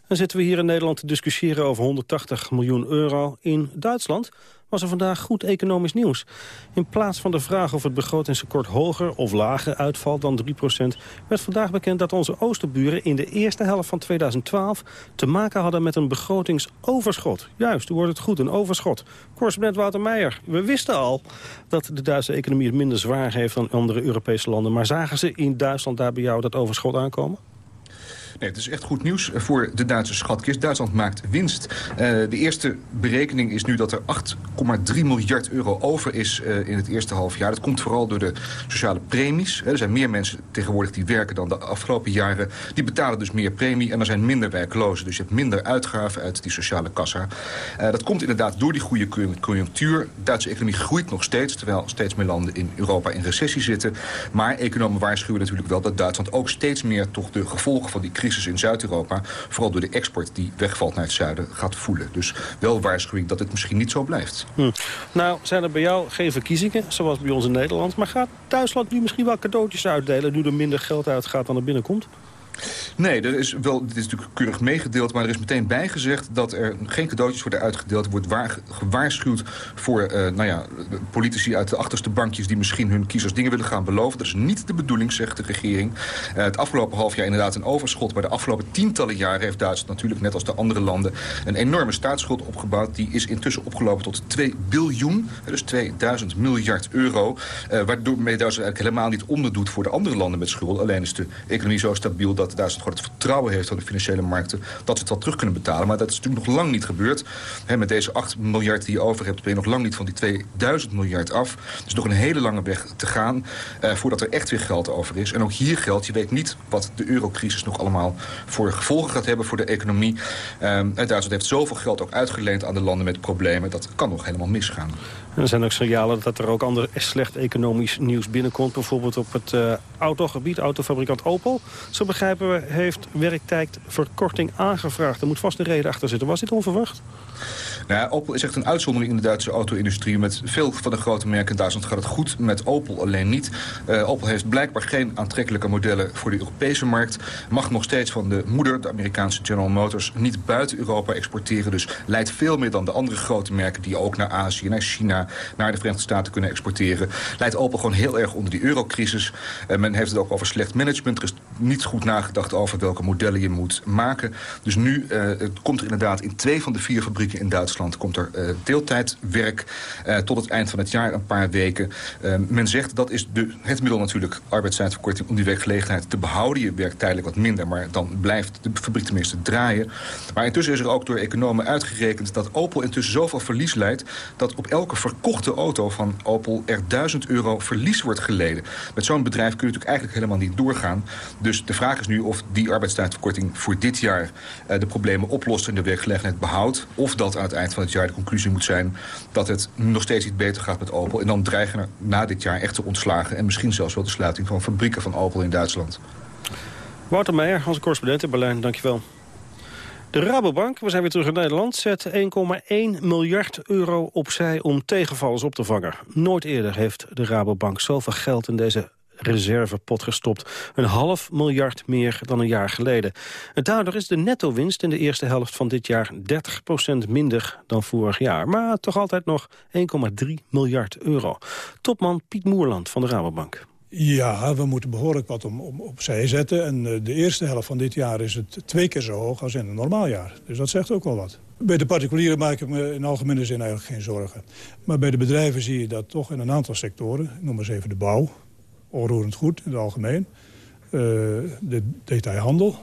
Dan zitten we hier in Nederland te discussiëren over 180 miljoen euro. In Duitsland was er vandaag goed economisch nieuws. In plaats van de vraag of het begrotingstekort hoger of lager uitvalt dan 3% werd vandaag bekend dat onze oosterburen in de eerste helft van 2012 te maken hadden met een begrotingsoverschot. Juist, u hoort het goed, een overschot. Correspondent Wouter Meijer, we wisten al dat de Duitse economie het minder zwaar heeft dan andere Europese landen. Maar zagen ze in Duitsland daar bij jou dat overschot aankomen? Het is echt goed nieuws voor de Duitse schatkist. Duitsland maakt winst. Uh, de eerste berekening is nu dat er 8,3 miljard euro over is uh, in het eerste half jaar. Dat komt vooral door de sociale premies. Er zijn meer mensen tegenwoordig die werken dan de afgelopen jaren. Die betalen dus meer premie en er zijn minder werklozen. Dus je hebt minder uitgaven uit die sociale kassa. Dat komt inderdaad door die goede conjunctuur. De Duitse economie groeit nog steeds, terwijl steeds meer landen in Europa in recessie zitten. Maar economen waarschuwen natuurlijk wel dat Duitsland ook steeds meer toch de gevolgen van die crisis in Zuid-Europa... vooral door de export die wegvalt naar het zuiden, gaat voelen. Dus wel waarschuwing dat het misschien niet zo blijft. Hm. Nou, zijn er bij jou geen verkiezingen, zoals bij ons in Nederland... maar gaat Duitsland nu misschien wel cadeautjes uitdelen... nu er minder geld uitgaat dan er binnenkomt? Nee, er is wel, dit is natuurlijk keurig meegedeeld... maar er is meteen bijgezegd dat er geen cadeautjes worden uitgedeeld. Er wordt waar, gewaarschuwd voor uh, nou ja, politici uit de achterste bankjes... die misschien hun kiezers dingen willen gaan beloven. Dat is niet de bedoeling, zegt de regering. Uh, het afgelopen half jaar inderdaad een overschot... maar de afgelopen tientallen jaren heeft Duitsland natuurlijk... net als de andere landen een enorme staatsschuld opgebouwd. Die is intussen opgelopen tot 2 biljoen, dus 2000 miljard euro. Uh, waardoor Duitsland eigenlijk helemaal niet onderdoet voor de andere landen met schuld. Alleen is de economie zo stabiel dat dat Duitsland gewoon het vertrouwen heeft van de financiële markten... dat ze het wel terug kunnen betalen. Maar dat is natuurlijk nog lang niet gebeurd. met deze 8 miljard die je over hebt ben je nog lang niet van die 2000 miljard af. Dus nog een hele lange weg te gaan voordat er echt weer geld over is. En ook hier geldt, je weet niet wat de eurocrisis nog allemaal voor gevolgen gaat hebben voor de economie. en Duitsland heeft zoveel geld ook uitgeleend aan de landen met problemen. Dat kan nog helemaal misgaan. Er zijn ook signalen dat er ook ander slecht economisch nieuws binnenkomt. Bijvoorbeeld op het uh, autogebied, autofabrikant Opel. Zo begrijpen we, heeft werktijdverkorting aangevraagd. Er moet vast een reden achter zitten. Was dit onverwacht? Nou Opel is echt een uitzondering in de Duitse auto-industrie. Met veel van de grote merken in Duitsland gaat het goed. Met Opel alleen niet. Uh, Opel heeft blijkbaar geen aantrekkelijke modellen voor de Europese markt. Mag nog steeds van de moeder, de Amerikaanse General Motors... niet buiten Europa exporteren. Dus leidt veel meer dan de andere grote merken... die ook naar Azië, naar China, naar de Verenigde Staten kunnen exporteren. Leidt Opel gewoon heel erg onder die eurocrisis. Men heeft het ook over slecht management. Er is niet goed nagedacht over welke modellen je moet maken. Dus nu uh, komt er inderdaad in twee van de vier fabrieken in Duitsland... komt er uh, deeltijdwerk uh, tot het eind van het jaar, een paar weken. Men zegt dat is de, het middel natuurlijk, arbeidstijdverkorting... om die werkgelegenheid te behouden. Je werkt tijdelijk wat minder, maar dan blijft de fabriek tenminste draaien. Maar intussen is er ook door economen uitgerekend... dat Opel intussen zoveel verlies leidt... dat op elke verkochte auto van Opel er 1000 euro verlies wordt geleden. Met zo'n bedrijf kun je natuurlijk eigenlijk helemaal niet doorgaan. Dus de vraag is nu of die arbeidstijdverkorting voor dit jaar... de problemen oplost en de werkgelegenheid behoudt... of dat aan het eind van het jaar de conclusie moet zijn... dat het nog steeds iets beter gaat met Opel. En dan dreigen er na dit jaar echte ontslagen... en misschien zelfs wel de sluiting van fabrieken van Opel in Duitsland. Wouter Meijer, onze correspondent in Berlijn, dankjewel. De Rabobank, we zijn weer terug in Nederland, zet 1,1 miljard euro opzij om tegenvallers op te vangen. Nooit eerder heeft de Rabobank zoveel geld in deze reservepot gestopt. Een half miljard meer dan een jaar geleden. En daardoor is de netto-winst in de eerste helft van dit jaar 30% minder dan vorig jaar. Maar toch altijd nog 1,3 miljard euro. Topman Piet Moerland van de Rabobank. Ja, we moeten behoorlijk wat om, om, opzij zetten. En uh, de eerste helft van dit jaar is het twee keer zo hoog als in een normaal jaar. Dus dat zegt ook wel wat. Bij de particulieren maak ik me in algemene zin eigenlijk geen zorgen. Maar bij de bedrijven zie je dat toch in een aantal sectoren... ik noem eens even de bouw, onroerend goed in het algemeen. Uh, de detailhandel,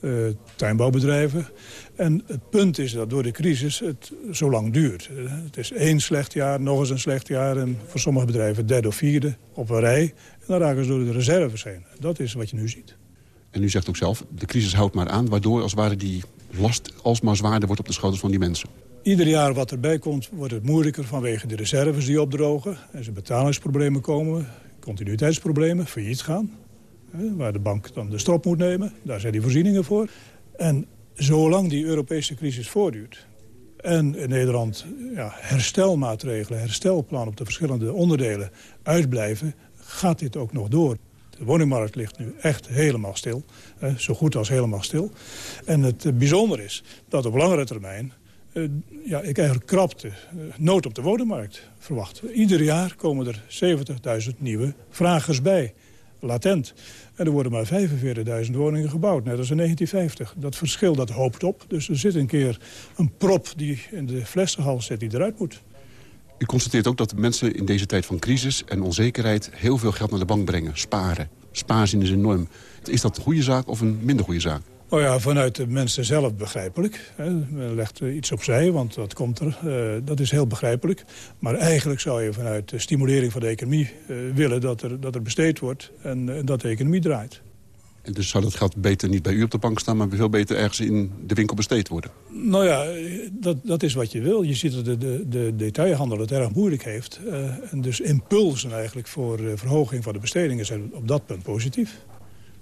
uh, tuinbouwbedrijven. En het punt is dat door de crisis het zo lang duurt. Het is één slecht jaar, nog eens een slecht jaar... en voor sommige bedrijven derde of vierde op een rij. Dan raken ze door de reserves heen. Dat is wat je nu ziet. En u zegt ook zelf, de crisis houdt maar aan... waardoor als ware die last alsmaar zwaarder wordt op de schouders van die mensen. Ieder jaar wat erbij komt, wordt het moeilijker vanwege de reserves die opdrogen. En ze betalingsproblemen komen, continuïteitsproblemen, failliet gaan. Waar de bank dan de strop moet nemen. Daar zijn die voorzieningen voor. En zolang die Europese crisis voortduurt... en in Nederland ja, herstelmaatregelen, herstelplan op de verschillende onderdelen uitblijven... gaat dit ook nog door. De woningmarkt ligt nu echt helemaal stil. zo goed als helemaal stil. En het bijzonder is dat op langere termijn... Uh, ja, ik eigenlijk krapte nood op de woningmarkt verwacht. Ieder jaar komen er 70.000 nieuwe vragers bij latent. En er worden maar 45.000 woningen gebouwd, net als in 1950. Dat verschil dat hoopt op. Dus er zit een keer een prop die in de flessenhals zit die eruit moet. U constateert ook dat mensen in deze tijd van crisis en onzekerheid... heel veel geld naar de bank brengen, sparen. Spaarzin is enorm. Is dat een goede zaak of een minder goede zaak? Oh ja, vanuit de mensen zelf begrijpelijk. Men legt iets opzij, want dat komt er. Uh, dat is heel begrijpelijk. Maar eigenlijk zou je vanuit de stimulering van de economie uh, willen... Dat er, dat er besteed wordt en dat de economie draait. En dus zou dat geld beter niet bij u op de bank staan... maar veel beter ergens in de winkel besteed worden? Nou ja, dat, dat is wat je wil. Je ziet dat de, de, de detailhandel het erg moeilijk heeft. en dus impulsen eigenlijk voor verhoging van de bestedingen zijn op dat punt positief.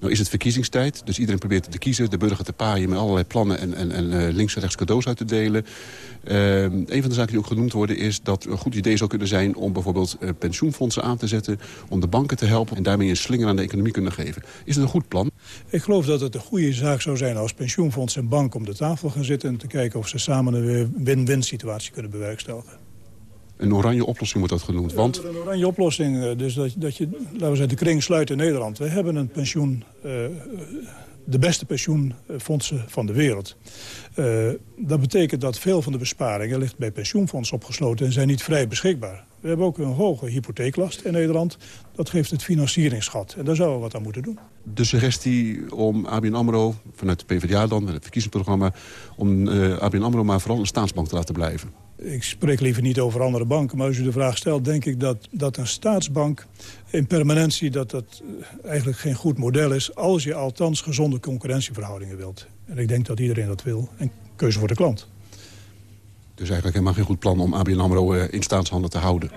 Nou is het verkiezingstijd, dus iedereen probeert te kiezen... de burger te paaien met allerlei plannen en, en, en eh, links en rechts cadeaus uit te delen. Uh, een van de zaken die ook genoemd worden is dat een goed idee zou kunnen zijn... om bijvoorbeeld uh, pensioenfondsen aan te zetten, om de banken te helpen... en daarmee een slinger aan de economie kunnen geven. Is het een goed plan? Ik geloof dat het een goede zaak zou zijn als pensioenfonds en bank om de tafel gaan zitten... en te kijken of ze samen een win-win situatie kunnen bewerkstelligen. Een oranje oplossing wordt dat genoemd. Want... Een oranje oplossing, dus dat, dat je, laten we zeggen, de kring sluit in Nederland. We hebben een pensioenbeleid de beste pensioenfondsen van de wereld. Uh, dat betekent dat veel van de besparingen ligt bij pensioenfondsen opgesloten... en zijn niet vrij beschikbaar. We hebben ook een hoge hypotheeklast in Nederland. Dat geeft het financieringsgat. En daar zouden we wat aan moeten doen. De suggestie om ABN AMRO, vanuit de PvdA dan, het verkiezingsprogramma... om uh, ABN AMRO maar vooral een staatsbank te laten blijven. Ik spreek liever niet over andere banken, maar als u de vraag stelt... denk ik dat, dat een staatsbank in permanentie dat dat eh, eigenlijk geen goed model is... als je althans gezonde concurrentieverhoudingen wilt. En ik denk dat iedereen dat wil. En keuze voor de klant. Dus eigenlijk helemaal geen goed plan om ABN AMRO eh, in staatshanden te houden?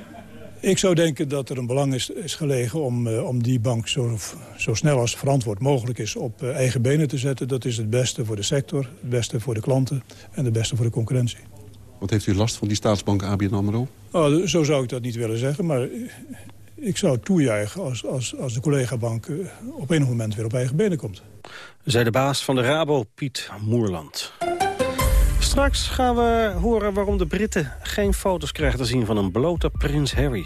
Ik zou denken dat er een belang is, is gelegen om, uh, om die bank zo, zo snel als verantwoord mogelijk is op uh, eigen benen te zetten. Dat is het beste voor de sector, het beste voor de klanten en het beste voor de concurrentie. Wat heeft u last van die staatsbank ABN AMRO? Oh, zo zou ik dat niet willen zeggen, maar ik zou toejuichen als, als, als de collega-bank op enig moment weer op eigen benen komt. Zij de baas van de Rabo, Piet Moerland. Straks gaan we horen waarom de Britten geen foto's krijgen te zien van een blote prins Harry.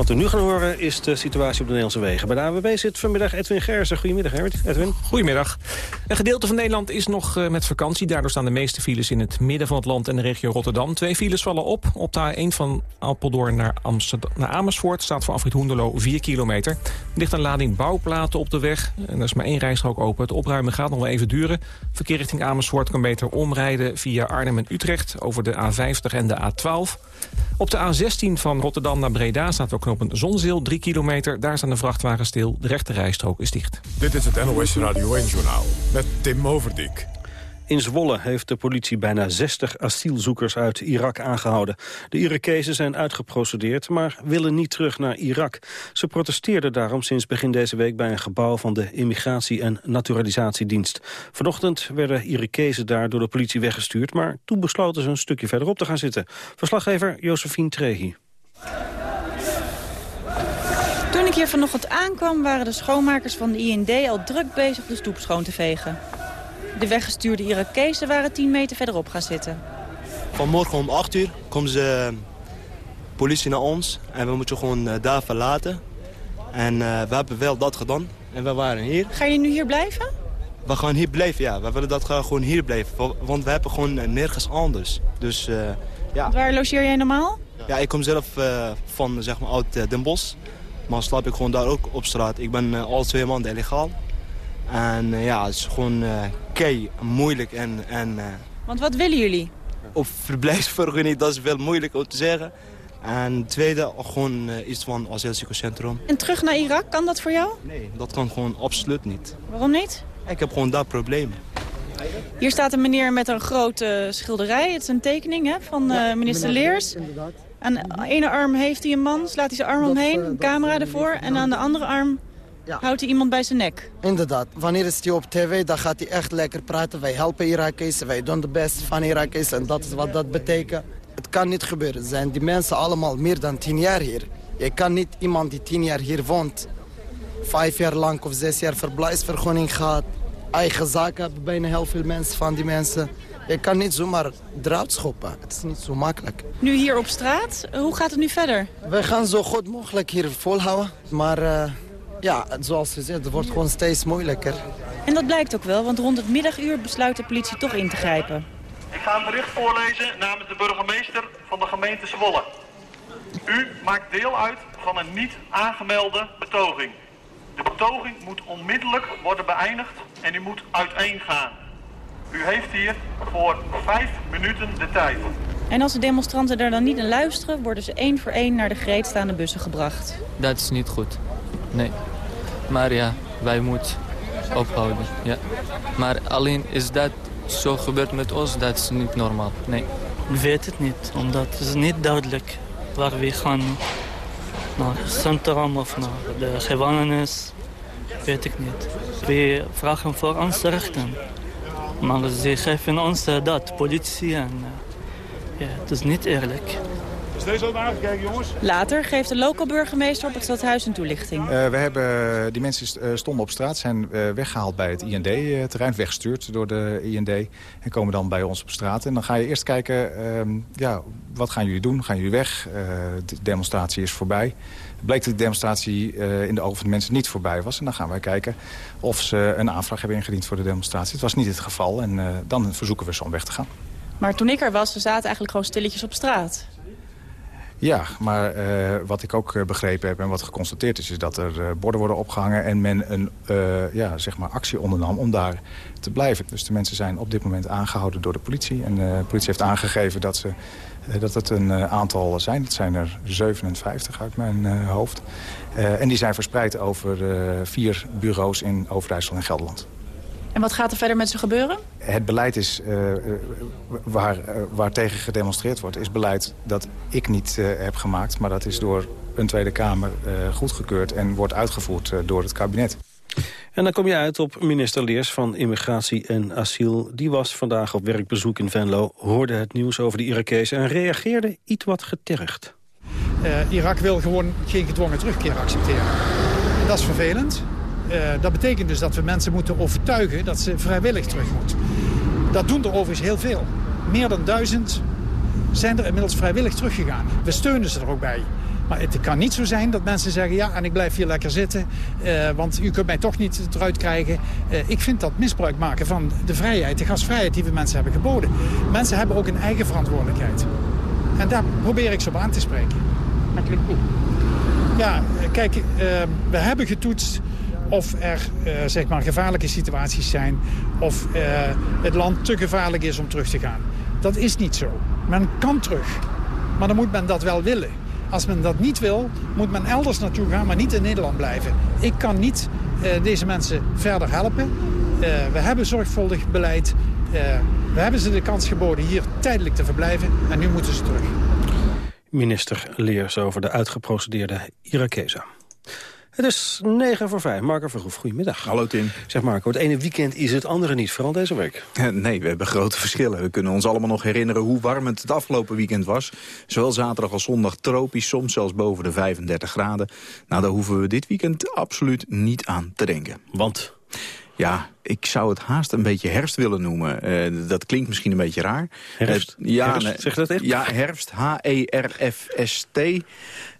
Wat we nu gaan horen is de situatie op de Nederlandse wegen. Bij de AWB zit vanmiddag Edwin Gersen. Goedemiddag, Edwin. Goedemiddag. Een gedeelte van Nederland is nog uh, met vakantie. Daardoor staan de meeste files in het midden van het land en de regio Rotterdam. Twee files vallen op. Op de A1 van Apeldoorn naar, Amsterdam, naar Amersfoort staat voor afrit Hoenderlo 4 kilometer. Er ligt een lading bouwplaten op de weg. En er is maar één rijstrook open. Het opruimen gaat nog wel even duren. Verkeer richting Amersfoort kan beter omrijden via Arnhem en Utrecht... over de A50 en de A12. Op de A16 van Rotterdam naar Breda staat ook op een Zonzeel, 3 kilometer. Daar staan de vrachtwagens stil. De rechte rijstrook is dicht. Dit is het NOS Radio 1-journaal met Tim Overdijk. In Zwolle heeft de politie bijna 60 asielzoekers uit Irak aangehouden. De Irakezen zijn uitgeprocedeerd, maar willen niet terug naar Irak. Ze protesteerden daarom sinds begin deze week bij een gebouw van de Immigratie- en Naturalisatiedienst. Vanochtend werden Irakezen daar door de politie weggestuurd, maar toen besloten ze een stukje verderop te gaan zitten. Verslaggever Josephine Trehi. Toen ik hier vanochtend aankwam waren de schoonmakers van de IND al druk bezig de stoep schoon te vegen. De weggestuurde Irakezen waren 10 meter verderop gaan zitten. Vanmorgen om 8 uur komt de politie naar ons en we moeten gewoon eh, daar verlaten. En uh, we hebben wel dat gedaan en we waren hier. Ga je nu hier blijven? We gaan hier blijven, ja. We willen dat gewoon hier blijven, want we hebben gewoon eh, nergens anders. Dus, uh, ja. Waar logeer jij normaal? Ja, ik kom zelf uh, van zeg maar, uit Den Bosch. Maar slaap ik gewoon daar ook op straat. Ik ben al twee maanden illegaal. En uh, ja, het is gewoon uh, kei moeilijk. En, en, uh, Want wat willen jullie? Op verblijfsvergunning, dat is wel moeilijk om te zeggen. En tweede, gewoon iets van asielzoekerscentrum. En terug naar Irak, kan dat voor jou? Nee, dat kan gewoon absoluut niet. Waarom niet? Ik heb gewoon daar problemen. Hier staat een meneer met een grote schilderij. Het is een tekening hè, van ja, minister Leers. Inderdaad. Aan de ene arm heeft hij een man, slaat hij zijn arm omheen, een camera ervoor. En aan de andere arm ja. houdt hij iemand bij zijn nek. Inderdaad. Wanneer is hij op tv, dan gaat hij echt lekker praten. Wij helpen Irakezen, wij doen de best van Irakezen. En dat is wat dat betekent. Het kan niet gebeuren. Zijn die mensen allemaal meer dan tien jaar hier. Je kan niet iemand die tien jaar hier woont... vijf jaar lang of zes jaar verblijfsvergunning gehad... eigen zaken hebben bijna heel veel mensen van die mensen... Je kan niet zomaar eruit schoppen. Het is niet zo makkelijk. Nu hier op straat, hoe gaat het nu verder? Wij gaan zo goed mogelijk hier volhouden. Maar uh, ja, zoals je zegt, het wordt gewoon steeds moeilijker. En dat blijkt ook wel, want rond het middaguur besluit de politie toch in te grijpen. Ik ga een bericht voorlezen namens de burgemeester van de gemeente Zwolle. U maakt deel uit van een niet aangemelde betoging. De betoging moet onmiddellijk worden beëindigd en u moet uiteengaan. U heeft hier voor vijf minuten de tijd. En als de demonstranten daar dan niet in luisteren... worden ze één voor één naar de gereedstaande bussen gebracht. Dat is niet goed. Nee. Maar ja, wij moeten ophouden. Ja. Maar alleen is dat zo gebeurd met ons, dat is niet normaal. Nee. Ik weet het niet, omdat het is niet duidelijk waar we gaan. Naar het centrum of naar de gevangenis. Weet ik niet. We vragen voor onze rechten. Maar ze geven ons dat, politie. En, ja, het is niet eerlijk. Is deze ook aangekeken, jongens? Later geeft de lokale burgemeester op het stadhuis een toelichting. Uh, we hebben, die mensen stonden op straat, zijn weggehaald bij het IND-terrein, weggestuurd door de IND. En komen dan bij ons op straat. En dan ga je eerst kijken, uh, ja, wat gaan jullie doen? Gaan jullie weg? de demonstratie is voorbij bleek dat de demonstratie uh, in de ogen van de mensen niet voorbij was. En dan gaan wij kijken of ze een aanvraag hebben ingediend voor de demonstratie. Het was niet het geval en uh, dan verzoeken we ze om weg te gaan. Maar toen ik er was, ze zaten eigenlijk gewoon stilletjes op straat. Ja, maar uh, wat ik ook begrepen heb en wat geconstateerd is... is dat er uh, borden worden opgehangen en men een ja, zeg maar actie ondernam om daar te blijven. Dus de mensen zijn op dit moment aangehouden door de politie. En de politie heeft aangegeven dat, ze, dat het een aantal zijn. Dat zijn er 57 uit mijn hoofd. en die zijn verspreid over vier bureaus in Overijssel en Gelderland. En wat gaat er verder met ze gebeuren? Het beleid is, uh, waar, uh, waar tegen gedemonstreerd wordt... is beleid dat ik niet uh, heb gemaakt. Maar dat is door een Tweede Kamer goedgekeurd... en wordt uitgevoerd door het kabinet. En dan kom je uit op minister Leers van Immigratie en Asiel. Die was vandaag op werkbezoek in Venlo, hoorde het nieuws over de Irakezen... en reageerde iets wat getergd. Irak wil gewoon geen gedwongen terugkeer accepteren. Dat is vervelend. Uh, dat betekent dus dat we mensen moeten overtuigen dat ze vrijwillig terug moeten. Dat doen er overigens heel veel. Meer dan duizend zijn er inmiddels vrijwillig teruggegaan. We steunen ze er ook bij. Maar het kan niet zo zijn dat mensen zeggen... ja, en ik blijf hier lekker zitten, uh, want u kunt mij toch niet eruit krijgen. Uh, ik vind dat misbruik maken van de vrijheid, de gasvrijheid die we mensen hebben geboden. Mensen hebben ook een eigen verantwoordelijkheid. En daar probeer ik ze op aan te spreken. Dat lukt niet. Ja, kijk, uh, we hebben getoetst of er uh, zeg maar gevaarlijke situaties zijn... of uh, het land te gevaarlijk is om terug te gaan. Dat is niet zo. Men kan terug. Maar dan moet men dat wel willen. Als men dat niet wil, moet men elders naartoe gaan, maar niet in Nederland blijven. Ik kan niet uh, deze mensen verder helpen. we hebben zorgvuldig beleid. we hebben ze de kans geboden hier tijdelijk te verblijven. En nu moeten ze terug. Minister Leers over de uitgeprocedeerde Irakezen. Het is 9 voor 5. Marco Verhoef, goedemiddag. Hallo Tim. Zeg Marco, het ene weekend is het andere niet, vooral deze week. Nee, we hebben grote verschillen. We kunnen ons allemaal nog herinneren hoe warm het het afgelopen weekend was. Zowel zaterdag als zondag tropisch, soms zelfs boven de 35 graden. Nou, daar hoeven we dit weekend absoluut niet aan te denken. Want? Ja, ik zou het haast een beetje herfst willen noemen. Uh, dat klinkt misschien een beetje raar. Herfst? Uh, ja, herfst, zeg dat echt? Ja, herfst. H-E-R-F-S-T.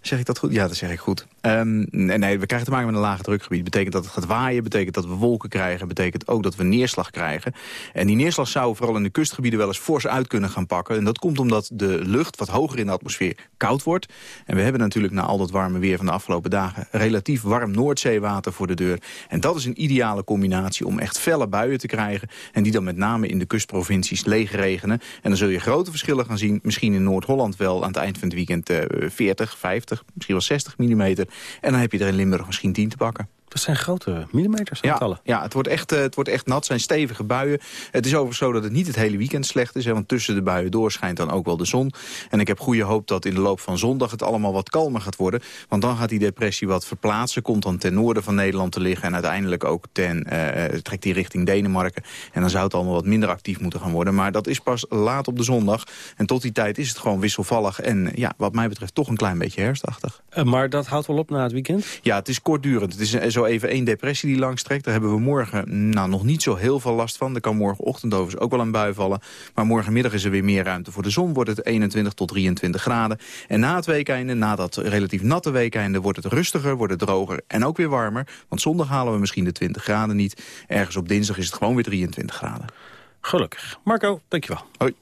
Zeg ik dat goed? Ja, dat zeg ik goed. Um, nee, nee, we krijgen te maken met een lage drukgebied. Betekent dat het gaat waaien, betekent dat we wolken krijgen... betekent ook dat we neerslag krijgen. En die neerslag zou vooral in de kustgebieden wel eens fors uit kunnen gaan pakken. En dat komt omdat de lucht wat hoger in de atmosfeer koud wordt. En we hebben natuurlijk na al dat warme weer van de afgelopen dagen... relatief warm Noordzeewater voor de deur. En dat is een ideale combinatie om echt felle buien te krijgen. En die dan met name in de kustprovincies leegregenen. En dan zul je grote verschillen gaan zien. Misschien in Noord-Holland wel aan het eind van het weekend uh, 40, 50, misschien wel 60 mm. En dan heb je er in Limburg misschien 10 te pakken. Dat zijn grote millimeters ja, ja, het wordt, echt, uh, het wordt echt nat. Het zijn stevige buien. Het is overigens zo dat het niet het hele weekend slecht is. Hè, want tussen de buien door schijnt dan ook wel de zon. En ik heb goede hoop dat in de loop van zondag het allemaal wat kalmer gaat worden. Want dan gaat die depressie wat verplaatsen. Komt dan ten noorden van Nederland te liggen. En uiteindelijk ook ten, uh, trekt die richting Denemarken. En dan zou het allemaal wat minder actief moeten gaan worden. Maar dat is pas laat op de zondag. En tot die tijd is het gewoon wisselvallig. En ja, wat mij betreft toch een klein beetje herfstachtig. Uh, maar dat houdt wel op na het weekend? Ja, het is kortdurend. Het is zo even één depressie die langs trekt. Daar hebben we morgen nou, nog niet zo heel veel last van. Er kan morgenochtend overigens ook wel een bui vallen. Maar morgenmiddag is er weer meer ruimte voor de zon. Wordt het 21 tot 23 graden. En na het weekende, na dat relatief natte weekende... wordt het rustiger, wordt het droger en ook weer warmer. Want zondag halen we misschien de 20 graden niet. Ergens op dinsdag is het gewoon weer 23 graden. Gelukkig. Marco, dankjewel. Hoi.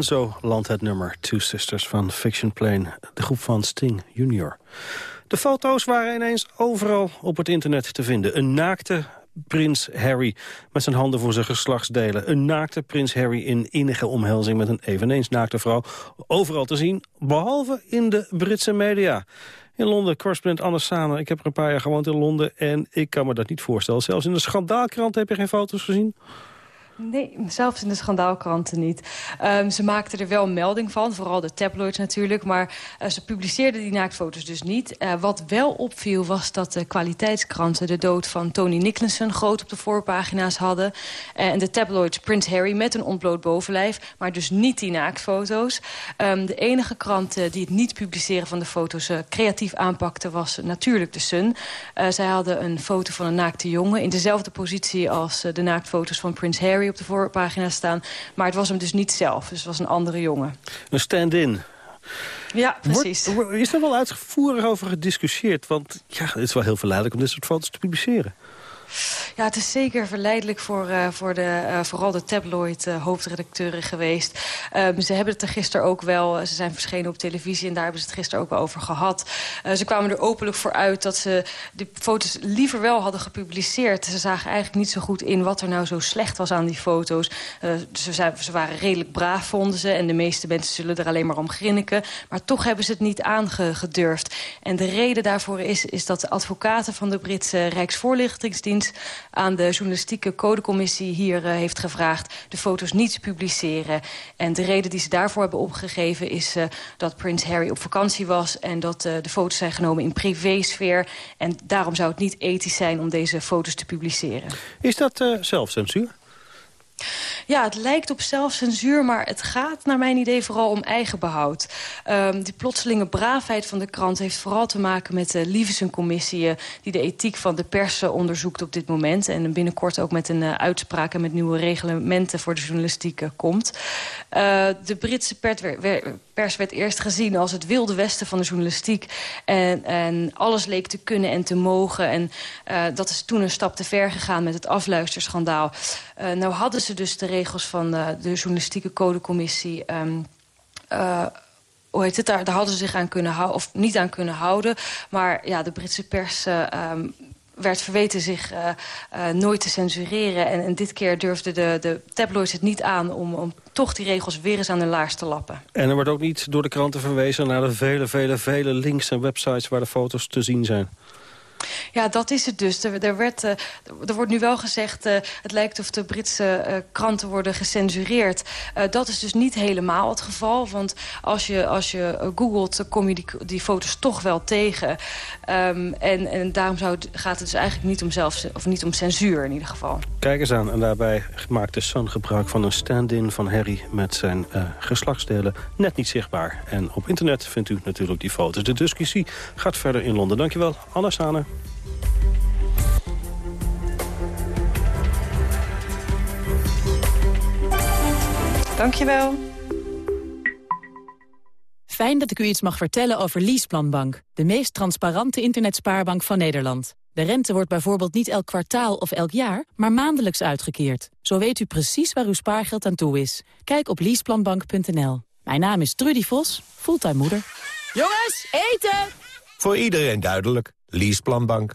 En zo landt het nummer Two Sisters van Fiction Plane, de groep van Sting Junior. De foto's waren ineens overal op het internet te vinden. Een naakte prins Harry met zijn handen voor zijn geslachtsdelen. Een naakte prins Harry in innige omhelzing met een eveneens naakte vrouw. Overal te zien, behalve in de Britse media. In Londen, correspondent Anne Samen. Ik heb er een paar jaar gewoond in Londen en ik kan me dat niet voorstellen. Zelfs in de schandaalkrant heb je geen foto's gezien? Nee, zelfs in de schandaalkranten niet. Um, ze maakten er wel melding van, vooral de tabloids natuurlijk. Maar uh, ze publiceerden die naaktfoto's dus niet. Uh, wat wel opviel was dat de kwaliteitskranten... de dood van Tony Nicholson groot op de voorpagina's hadden. Uh, en de tabloids Prince Harry met een ontbloot bovenlijf. Maar dus niet die naaktfoto's. Um, de enige krant die het niet publiceren van de foto's creatief aanpakte... was natuurlijk de Sun. zij hadden een foto van een naakte jongen... in dezelfde positie als de naaktfoto's van Prince Harry op de voorpagina staan. Maar het was hem dus niet zelf. Dus het was een andere jongen. Een stand-in. Ja, precies. is er wel uitgevoerig over gediscussieerd? Want ja, het is wel heel verleidelijk om dit soort foto's te publiceren. Ja, het is zeker verleidelijk voor, uh, voor de, uh, vooral de tabloid-hoofdredacteuren uh, geweest. Um, ze hebben het er gisteren ook wel, ze zijn verschenen op televisie... en daar hebben ze het gisteren ook wel over gehad. ze kwamen er openlijk voor uit dat ze de foto's liever wel hadden gepubliceerd. Ze zagen eigenlijk niet zo goed in wat er nou zo slecht was aan die foto's. ze, zijn, ze waren redelijk braaf, vonden ze. En de meeste mensen zullen er alleen maar om grinniken. Maar toch hebben ze het niet aangedurfd. En de reden daarvoor is, is dat de advocaten van de Britse Rijksvoorlichtingsdienst aan de journalistieke codecommissie hier uh, heeft gevraagd... de foto's niet te publiceren. En de reden die ze daarvoor hebben opgegeven is uh, dat Prins Harry op vakantie was... en dat uh, de foto's zijn genomen in privésfeer. En daarom zou het niet ethisch zijn om deze foto's te publiceren. Is dat zelfcensuur? Ja, het lijkt op zelfcensuur, maar het gaat naar mijn idee vooral om eigenbehoud. Um, die plotselinge braafheid van de krant heeft vooral te maken met de Lievesen-commissie... die de ethiek van de pers onderzoekt op dit moment. En binnenkort ook met een uh, uitspraak en met nieuwe reglementen voor de journalistiek komt. De Britse pers pers werd eerst gezien als het wilde westen van de journalistiek. En, en alles leek te kunnen en te mogen. En dat is toen een stap te ver gegaan met het afluisterschandaal. nou hadden ze dus de regels van uh, de journalistieke codecommissie... Um, uh, hoe heet het, daar, daar hadden ze zich aan kunnen houden, of niet aan kunnen houden. Maar ja, de Britse pers uh, um, werd verweten zich uh, uh, nooit te censureren. En, en, dit keer durfden de, de tabloids het niet aan om, om toch die regels weer eens aan de laars te lappen. En er wordt ook niet door de kranten verwezen naar de vele, vele, vele links en websites waar de foto's te zien zijn. Ja, dat is het dus. Er, er, werd, uh, er wordt nu wel gezegd... Uh, het lijkt of de Britse uh, kranten worden gecensureerd. dat is dus niet helemaal het geval. Want als je, als je googelt, kom je die, die foto's toch wel tegen. Um, en, en daarom zou gaat het dus eigenlijk niet om, zelf, of niet om censuur in ieder geval. Kijk eens aan. En daarbij maakt de Sun gebruik van een stand-in van Harry... met zijn geslachtsdelen net niet zichtbaar. En op internet vindt u natuurlijk die foto's. De discussie gaat verder in Londen. Dankjewel, Anna Sane. Dankjewel. Fijn dat ik u iets mag vertellen over Leaseplanbank. De meest transparante internetspaarbank van Nederland. De rente wordt bijvoorbeeld niet elk kwartaal of elk jaar, maar maandelijks uitgekeerd. Zo weet u precies waar uw spaargeld aan toe is. Kijk op leaseplanbank.nl. Mijn naam is Trudy Vos, fulltime moeder. Jongens, eten! Voor iedereen duidelijk. Leaseplanbank.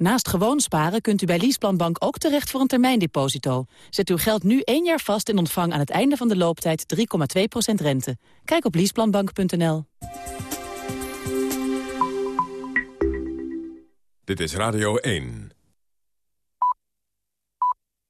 Naast gewoon sparen kunt u bij Leaseplanbank ook terecht voor een termijndeposito. Zet uw geld nu één jaar vast en ontvang aan het einde van de looptijd 3,2% rente. Kijk op leaseplanbank.nl. Dit is Radio 1.